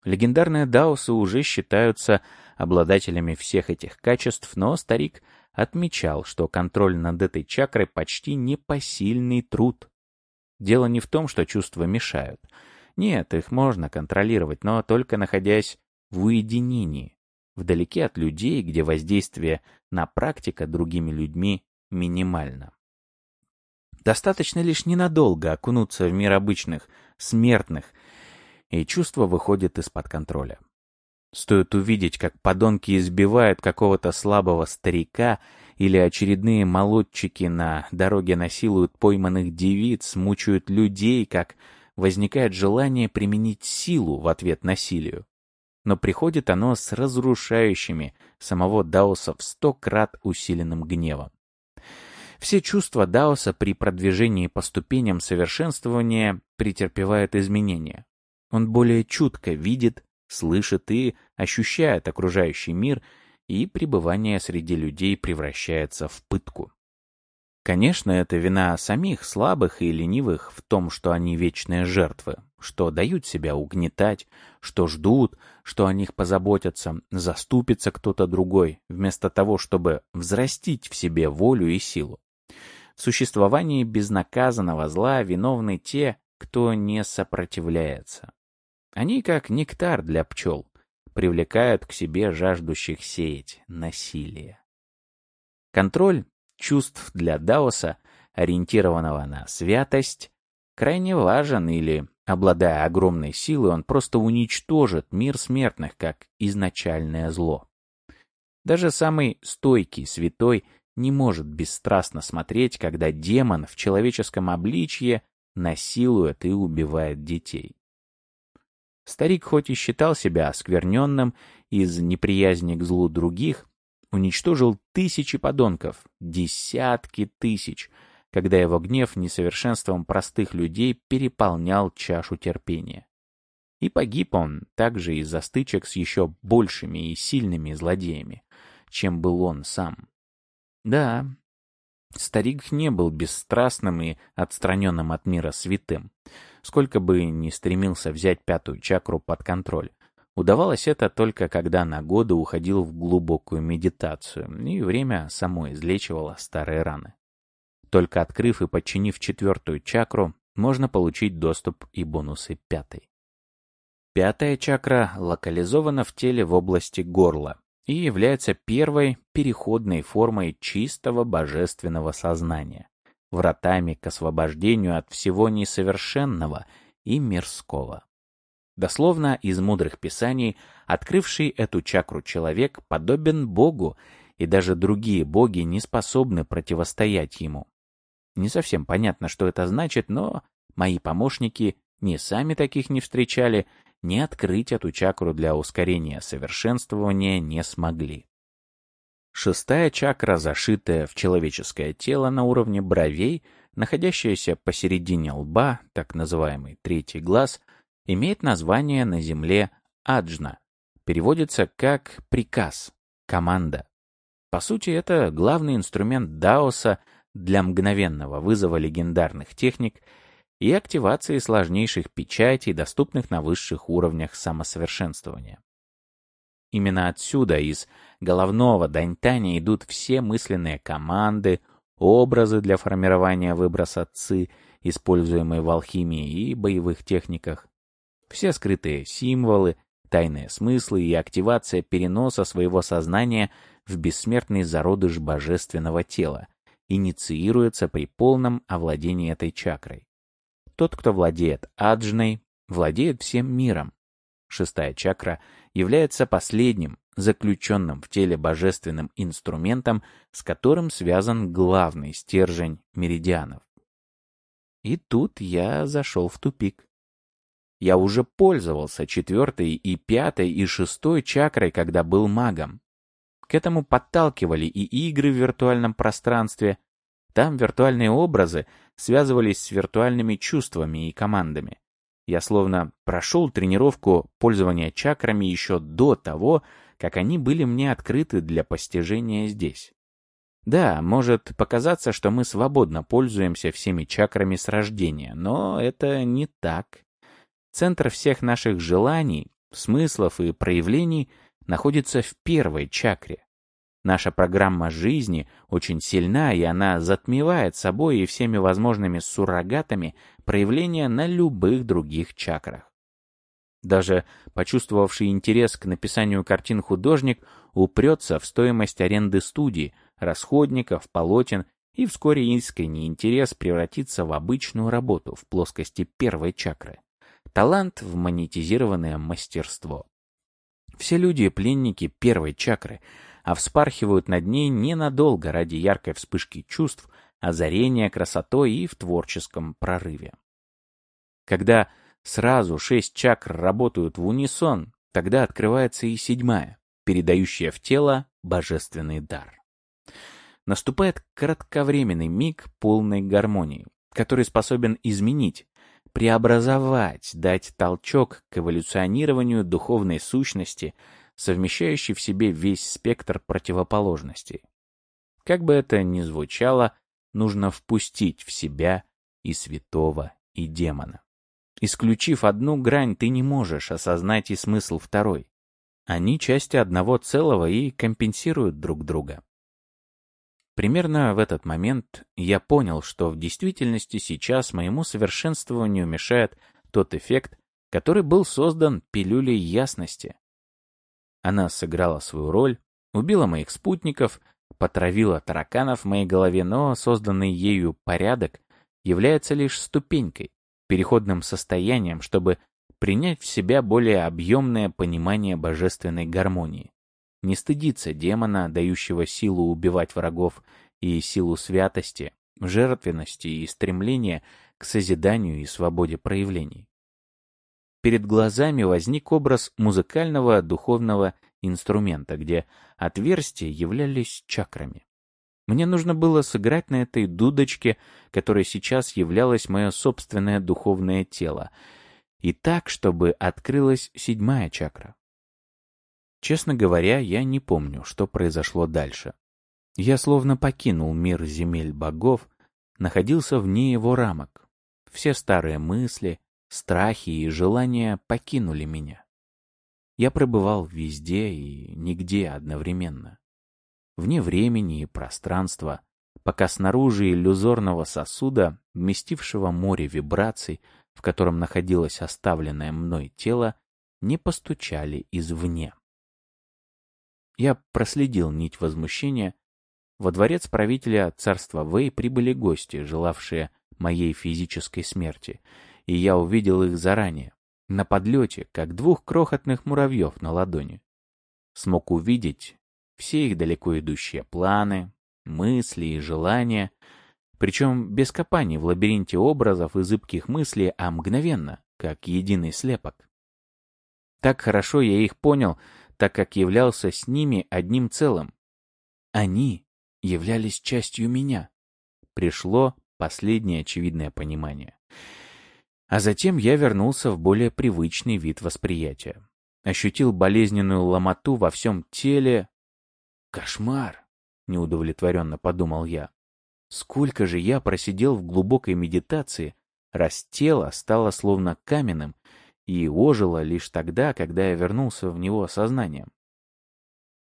Легендарные даосы уже считаются обладателями всех этих качеств, но старик отмечал, что контроль над этой чакрой почти непосильный труд. Дело не в том, что чувства мешают. Нет, их можно контролировать, но только находясь в уединении, вдалеке от людей, где воздействие на практика другими людьми минимально. Достаточно лишь ненадолго окунуться в мир обычных, смертных, и чувство выходит из-под контроля. Стоит увидеть, как подонки избивают какого-то слабого старика или очередные молодчики на дороге насилуют пойманных девиц, мучают людей, как возникает желание применить силу в ответ насилию. Но приходит оно с разрушающими самого Даоса в сто крат усиленным гневом. Все чувства Даоса при продвижении по ступеням совершенствования претерпевают изменения. Он более чутко видит, слышит и ощущает окружающий мир, и пребывание среди людей превращается в пытку. Конечно, это вина самих слабых и ленивых в том, что они вечные жертвы, что дают себя угнетать, что ждут, что о них позаботятся, заступится кто-то другой, вместо того, чтобы взрастить в себе волю и силу. В существовании безнаказанного зла виновны те, кто не сопротивляется. Они как нектар для пчел, привлекают к себе жаждущих сеять насилие. Контроль чувств для Даоса, ориентированного на святость, крайне важен или, обладая огромной силой, он просто уничтожит мир смертных как изначальное зло. Даже самый стойкий святой не может бесстрастно смотреть, когда демон в человеческом обличье насилует и убивает детей. Старик хоть и считал себя оскверненным из неприязни к злу других, уничтожил тысячи подонков, десятки тысяч, когда его гнев несовершенством простых людей переполнял чашу терпения. И погиб он также из-за стычек с еще большими и сильными злодеями, чем был он сам. Да, старик не был бесстрастным и отстраненным от мира святым, сколько бы ни стремился взять пятую чакру под контроль. Удавалось это только когда на годы уходил в глубокую медитацию, и время само излечивало старые раны. Только открыв и подчинив четвертую чакру, можно получить доступ и бонусы пятой. Пятая чакра локализована в теле в области горла и является первой переходной формой чистого божественного сознания вратами к освобождению от всего несовершенного и мирского. Дословно из мудрых писаний, открывший эту чакру человек подобен Богу, и даже другие боги не способны противостоять ему. Не совсем понятно, что это значит, но мои помощники не сами таких не встречали ни открыть эту чакру для ускорения совершенствования не смогли. Шестая чакра, зашитая в человеческое тело на уровне бровей, находящаяся посередине лба, так называемый третий глаз, имеет название на земле аджна, переводится как «приказ», «команда». По сути, это главный инструмент даоса для мгновенного вызова легендарных техник и активации сложнейших печатей, доступных на высших уровнях самосовершенствования. Именно отсюда, из головного даньтаня, идут все мысленные команды, образы для формирования выброса ци, используемые в алхимии и боевых техниках, все скрытые символы, тайные смыслы и активация переноса своего сознания в бессмертный зародыш божественного тела инициируется при полном овладении этой чакрой. Тот, кто владеет аджной, владеет всем миром. Шестая чакра является последним, заключенным в теле божественным инструментом, с которым связан главный стержень меридианов. И тут я зашел в тупик. Я уже пользовался четвертой и пятой и шестой чакрой, когда был магом. К этому подталкивали и игры в виртуальном пространстве. Там виртуальные образы связывались с виртуальными чувствами и командами. Я словно прошел тренировку пользования чакрами еще до того, как они были мне открыты для постижения здесь. Да, может показаться, что мы свободно пользуемся всеми чакрами с рождения, но это не так. Центр всех наших желаний, смыслов и проявлений находится в первой чакре. Наша программа жизни очень сильна, и она затмевает собой и всеми возможными суррогатами проявления на любых других чакрах. Даже почувствовавший интерес к написанию картин художник упрется в стоимость аренды студии, расходников, полотен, и вскоре искренний интерес превратится в обычную работу в плоскости первой чакры талант в монетизированное мастерство. Все люди — пленники первой чакры, а вспархивают над ней ненадолго ради яркой вспышки чувств, озарения красотой и в творческом прорыве. Когда сразу шесть чакр работают в унисон, тогда открывается и седьмая, передающая в тело божественный дар. Наступает кратковременный миг полной гармонии, который способен изменить, преобразовать, дать толчок к эволюционированию духовной сущности, совмещающей в себе весь спектр противоположностей. Как бы это ни звучало, нужно впустить в себя и святого, и демона. Исключив одну грань, ты не можешь осознать и смысл второй. Они части одного целого и компенсируют друг друга. Примерно в этот момент я понял, что в действительности сейчас моему совершенствованию мешает тот эффект, который был создан пилюлей ясности. Она сыграла свою роль, убила моих спутников, потравила тараканов в моей голове, но созданный ею порядок является лишь ступенькой, переходным состоянием, чтобы принять в себя более объемное понимание божественной гармонии не стыдиться демона, дающего силу убивать врагов, и силу святости, жертвенности и стремления к созиданию и свободе проявлений. Перед глазами возник образ музыкального духовного инструмента, где отверстия являлись чакрами. Мне нужно было сыграть на этой дудочке, которая сейчас являлась мое собственное духовное тело, и так, чтобы открылась седьмая чакра. Честно говоря, я не помню, что произошло дальше. Я словно покинул мир земель богов, находился вне его рамок. Все старые мысли, страхи и желания покинули меня. Я пребывал везде и нигде одновременно. Вне времени и пространства, пока снаружи иллюзорного сосуда, вместившего море вибраций, в котором находилось оставленное мной тело, не постучали извне. Я проследил нить возмущения. Во дворец правителя царства Вэй прибыли гости, желавшие моей физической смерти, и я увидел их заранее, на подлете, как двух крохотных муравьев на ладони. Смог увидеть все их далеко идущие планы, мысли и желания, причем без копаний в лабиринте образов и зыбких мыслей, а мгновенно, как единый слепок. Так хорошо я их понял, так как являлся с ними одним целым. Они являлись частью меня. Пришло последнее очевидное понимание. А затем я вернулся в более привычный вид восприятия. Ощутил болезненную ломоту во всем теле. Кошмар! Неудовлетворенно подумал я. Сколько же я просидел в глубокой медитации, раз тело стало словно каменным и ожило лишь тогда, когда я вернулся в него сознанием.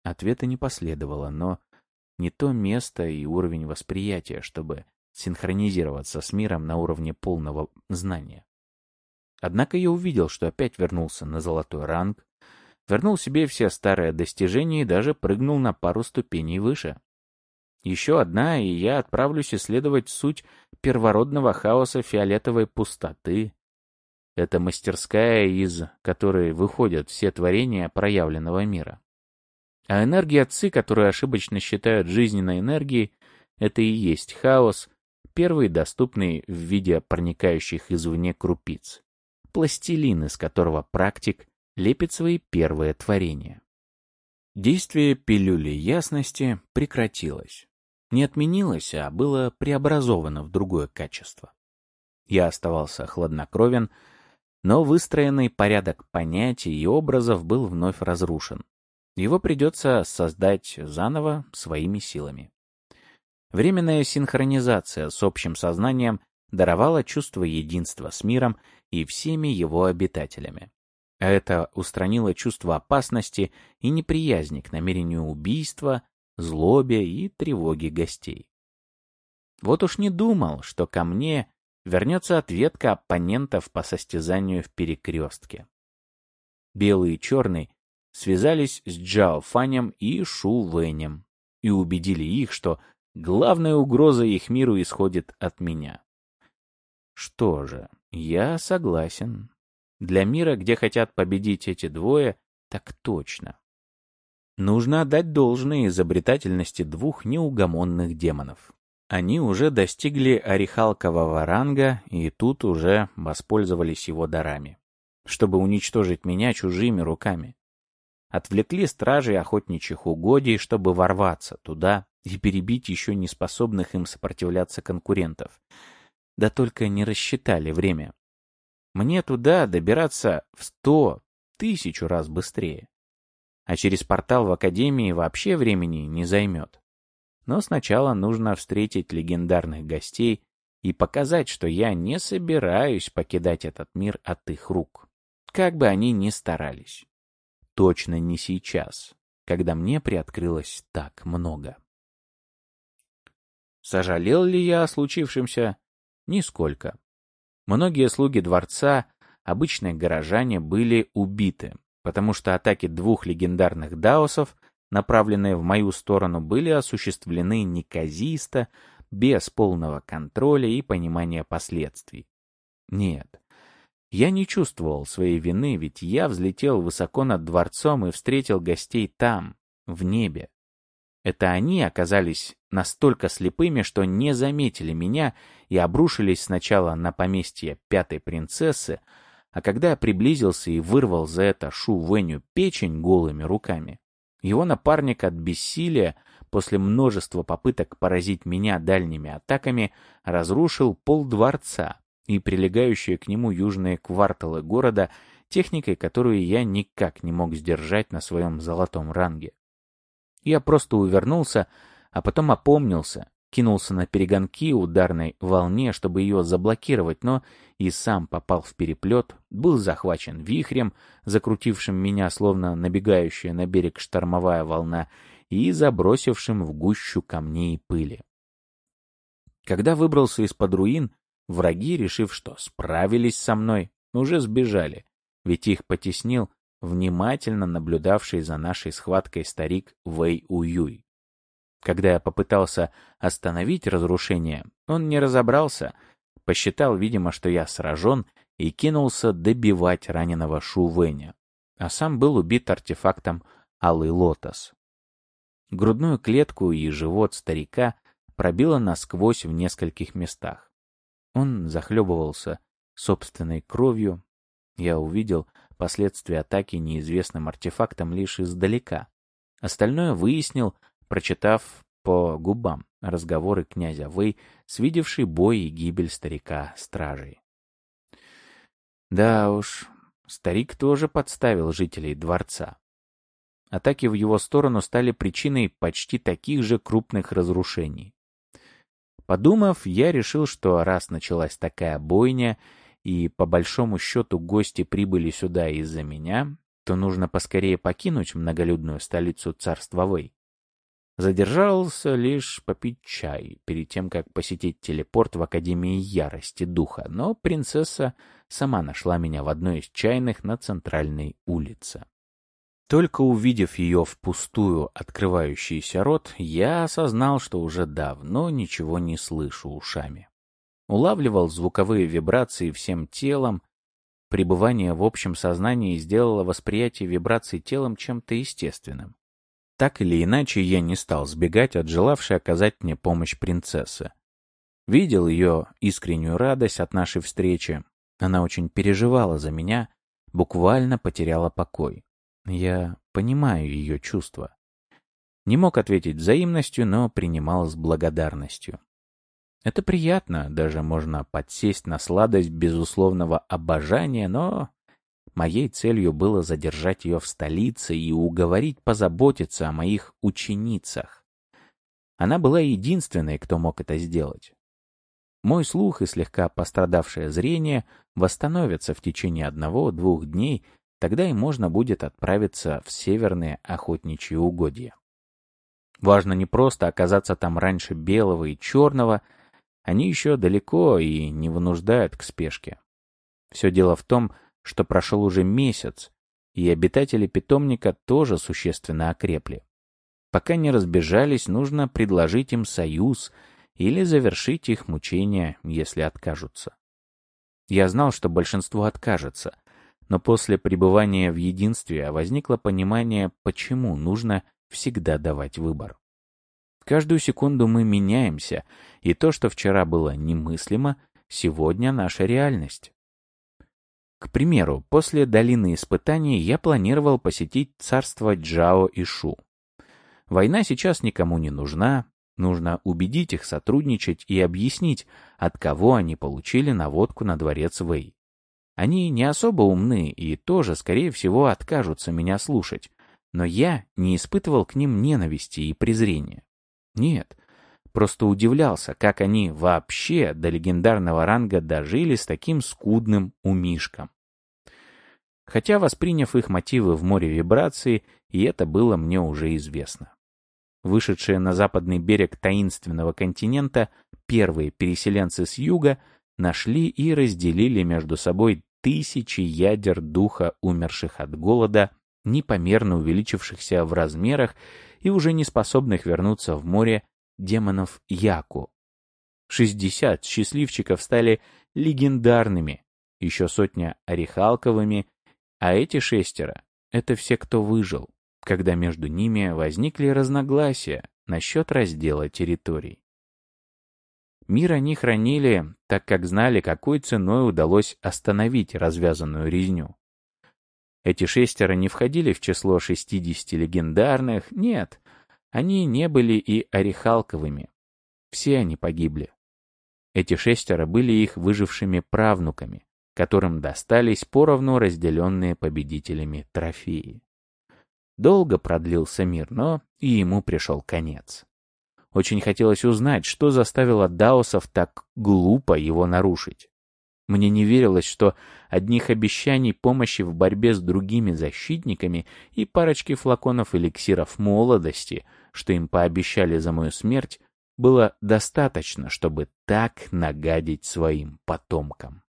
Ответа не последовало, но не то место и уровень восприятия, чтобы синхронизироваться с миром на уровне полного знания. Однако я увидел, что опять вернулся на золотой ранг, вернул себе все старые достижения и даже прыгнул на пару ступеней выше. Еще одна, и я отправлюсь исследовать суть первородного хаоса фиолетовой пустоты. Это мастерская, из которой выходят все творения проявленного мира. А энергия ци, которую ошибочно считают жизненной энергией, это и есть хаос, первый доступный в виде проникающих извне крупиц. Пластилин, из которого практик лепит свои первые творения. Действие пилюли ясности прекратилось. Не отменилось, а было преобразовано в другое качество. Я оставался хладнокровен, но выстроенный порядок понятий и образов был вновь разрушен. Его придется создать заново своими силами. Временная синхронизация с общим сознанием даровала чувство единства с миром и всеми его обитателями. Это устранило чувство опасности и неприязни к намерению убийства, злобе и тревоге гостей. Вот уж не думал, что ко мне вернется ответка оппонентов по состязанию в перекрестке. Белый и черный связались с Джао Фанем и Шу Вэнем и убедили их, что главная угроза их миру исходит от меня. Что же, я согласен. Для мира, где хотят победить эти двое, так точно. Нужно отдать должное изобретательности двух неугомонных демонов. Они уже достигли орехалкового ранга и тут уже воспользовались его дарами, чтобы уничтожить меня чужими руками. Отвлекли стражей охотничьих угодий, чтобы ворваться туда и перебить еще не способных им сопротивляться конкурентов. Да только не рассчитали время. Мне туда добираться в сто, тысячу раз быстрее. А через портал в Академии вообще времени не займет. Но сначала нужно встретить легендарных гостей и показать, что я не собираюсь покидать этот мир от их рук. Как бы они ни старались. Точно не сейчас, когда мне приоткрылось так много. Сожалел ли я о случившемся? Нисколько. Многие слуги дворца, обычные горожане, были убиты, потому что атаки двух легендарных даосов, направленные в мою сторону, были осуществлены неказисто, без полного контроля и понимания последствий. Нет, я не чувствовал своей вины, ведь я взлетел высоко над дворцом и встретил гостей там, в небе. Это они оказались настолько слепыми, что не заметили меня и обрушились сначала на поместье пятой принцессы, а когда я приблизился и вырвал за это Шу Веню печень голыми руками, его напарник от бессилия после множества попыток поразить меня дальними атаками разрушил пол дворца и прилегающие к нему южные кварталы города техникой, которую я никак не мог сдержать на своем золотом ранге. Я просто увернулся, а потом опомнился, кинулся на перегонки ударной волне, чтобы ее заблокировать, но и сам попал в переплет, был захвачен вихрем, закрутившим меня, словно набегающая на берег штормовая волна, и забросившим в гущу камней и пыли. Когда выбрался из-под руин, враги, решив, что справились со мной, уже сбежали, ведь их потеснил внимательно наблюдавший за нашей схваткой старик Вэй Уюй. Когда я попытался остановить разрушение, он не разобрался, посчитал, видимо, что я сражен, и кинулся добивать раненого Шу Вэня, а сам был убит артефактом Алый Лотос. Грудную клетку и живот старика пробило насквозь в нескольких местах. Он захлебывался собственной кровью. Я увидел, последствия атаки неизвестным артефактом лишь издалека. Остальное выяснил, прочитав по губам разговоры князя Вэй с видевшей бой и гибель старика-стражей. Да уж, старик тоже подставил жителей дворца. Атаки в его сторону стали причиной почти таких же крупных разрушений. Подумав, я решил, что раз началась такая бойня, и по большому счету гости прибыли сюда из-за меня, то нужно поскорее покинуть многолюдную столицу царства Вэй. Задержался лишь попить чай, перед тем, как посетить телепорт в Академии Ярости Духа, но принцесса сама нашла меня в одной из чайных на центральной улице. Только увидев ее впустую открывающийся рот, я осознал, что уже давно ничего не слышу ушами. Улавливал звуковые вибрации всем телом. Пребывание в общем сознании сделало восприятие вибраций телом чем-то естественным. Так или иначе, я не стал сбегать от желавшей оказать мне помощь принцессы. Видел ее искреннюю радость от нашей встречи. Она очень переживала за меня, буквально потеряла покой. Я понимаю ее чувства. Не мог ответить взаимностью, но принимал с благодарностью. Это приятно, даже можно подсесть на сладость безусловного обожания, но моей целью было задержать ее в столице и уговорить позаботиться о моих ученицах. Она была единственной, кто мог это сделать. Мой слух и слегка пострадавшее зрение восстановятся в течение одного-двух дней Тогда и можно будет отправиться в северные охотничьи угодья. Важно не просто оказаться там раньше белого и черного, они еще далеко и не вынуждают к спешке. Все дело в том, что прошел уже месяц, и обитатели питомника тоже существенно окрепли. Пока не разбежались, нужно предложить им союз или завершить их мучения, если откажутся. Я знал, что большинство откажется, но после пребывания в единстве возникло понимание, почему нужно всегда давать выбор. Каждую секунду мы меняемся, и то, что вчера было немыслимо, сегодня наша реальность. К примеру, после долины испытаний я планировал посетить царство Джао и Шу. Война сейчас никому не нужна, нужно убедить их сотрудничать и объяснить, от кого они получили наводку на дворец Вэй. Они не особо умны и тоже, скорее всего, откажутся меня слушать, но я не испытывал к ним ненависти и презрения. Нет, просто удивлялся, как они вообще до легендарного ранга дожили с таким скудным умишком. Хотя, восприняв их мотивы в море вибраций, и это было мне уже известно. Вышедшие на западный берег таинственного континента первые переселенцы с юга нашли и разделили между собой тысячи ядер духа умерших от голода, непомерно увеличившихся в размерах и уже не способных вернуться в море демонов Яку. Шестьдесят счастливчиков стали легендарными, еще сотня орехалковыми, а эти шестеро — это все, кто выжил, когда между ними возникли разногласия насчет раздела территорий. Мир они хранили, так как знали, какой ценой удалось остановить развязанную резню. Эти шестеро не входили в число 60 легендарных, нет, они не были и орехалковыми. Все они погибли. Эти шестеро были их выжившими правнуками, которым достались поровну разделенные победителями трофеи. Долго продлился мир, но и ему пришел конец. Очень хотелось узнать, что заставило даосов так глупо его нарушить. Мне не верилось, что одних обещаний помощи в борьбе с другими защитниками и парочки флаконов эликсиров молодости, что им пообещали за мою смерть, было достаточно, чтобы так нагадить своим потомкам.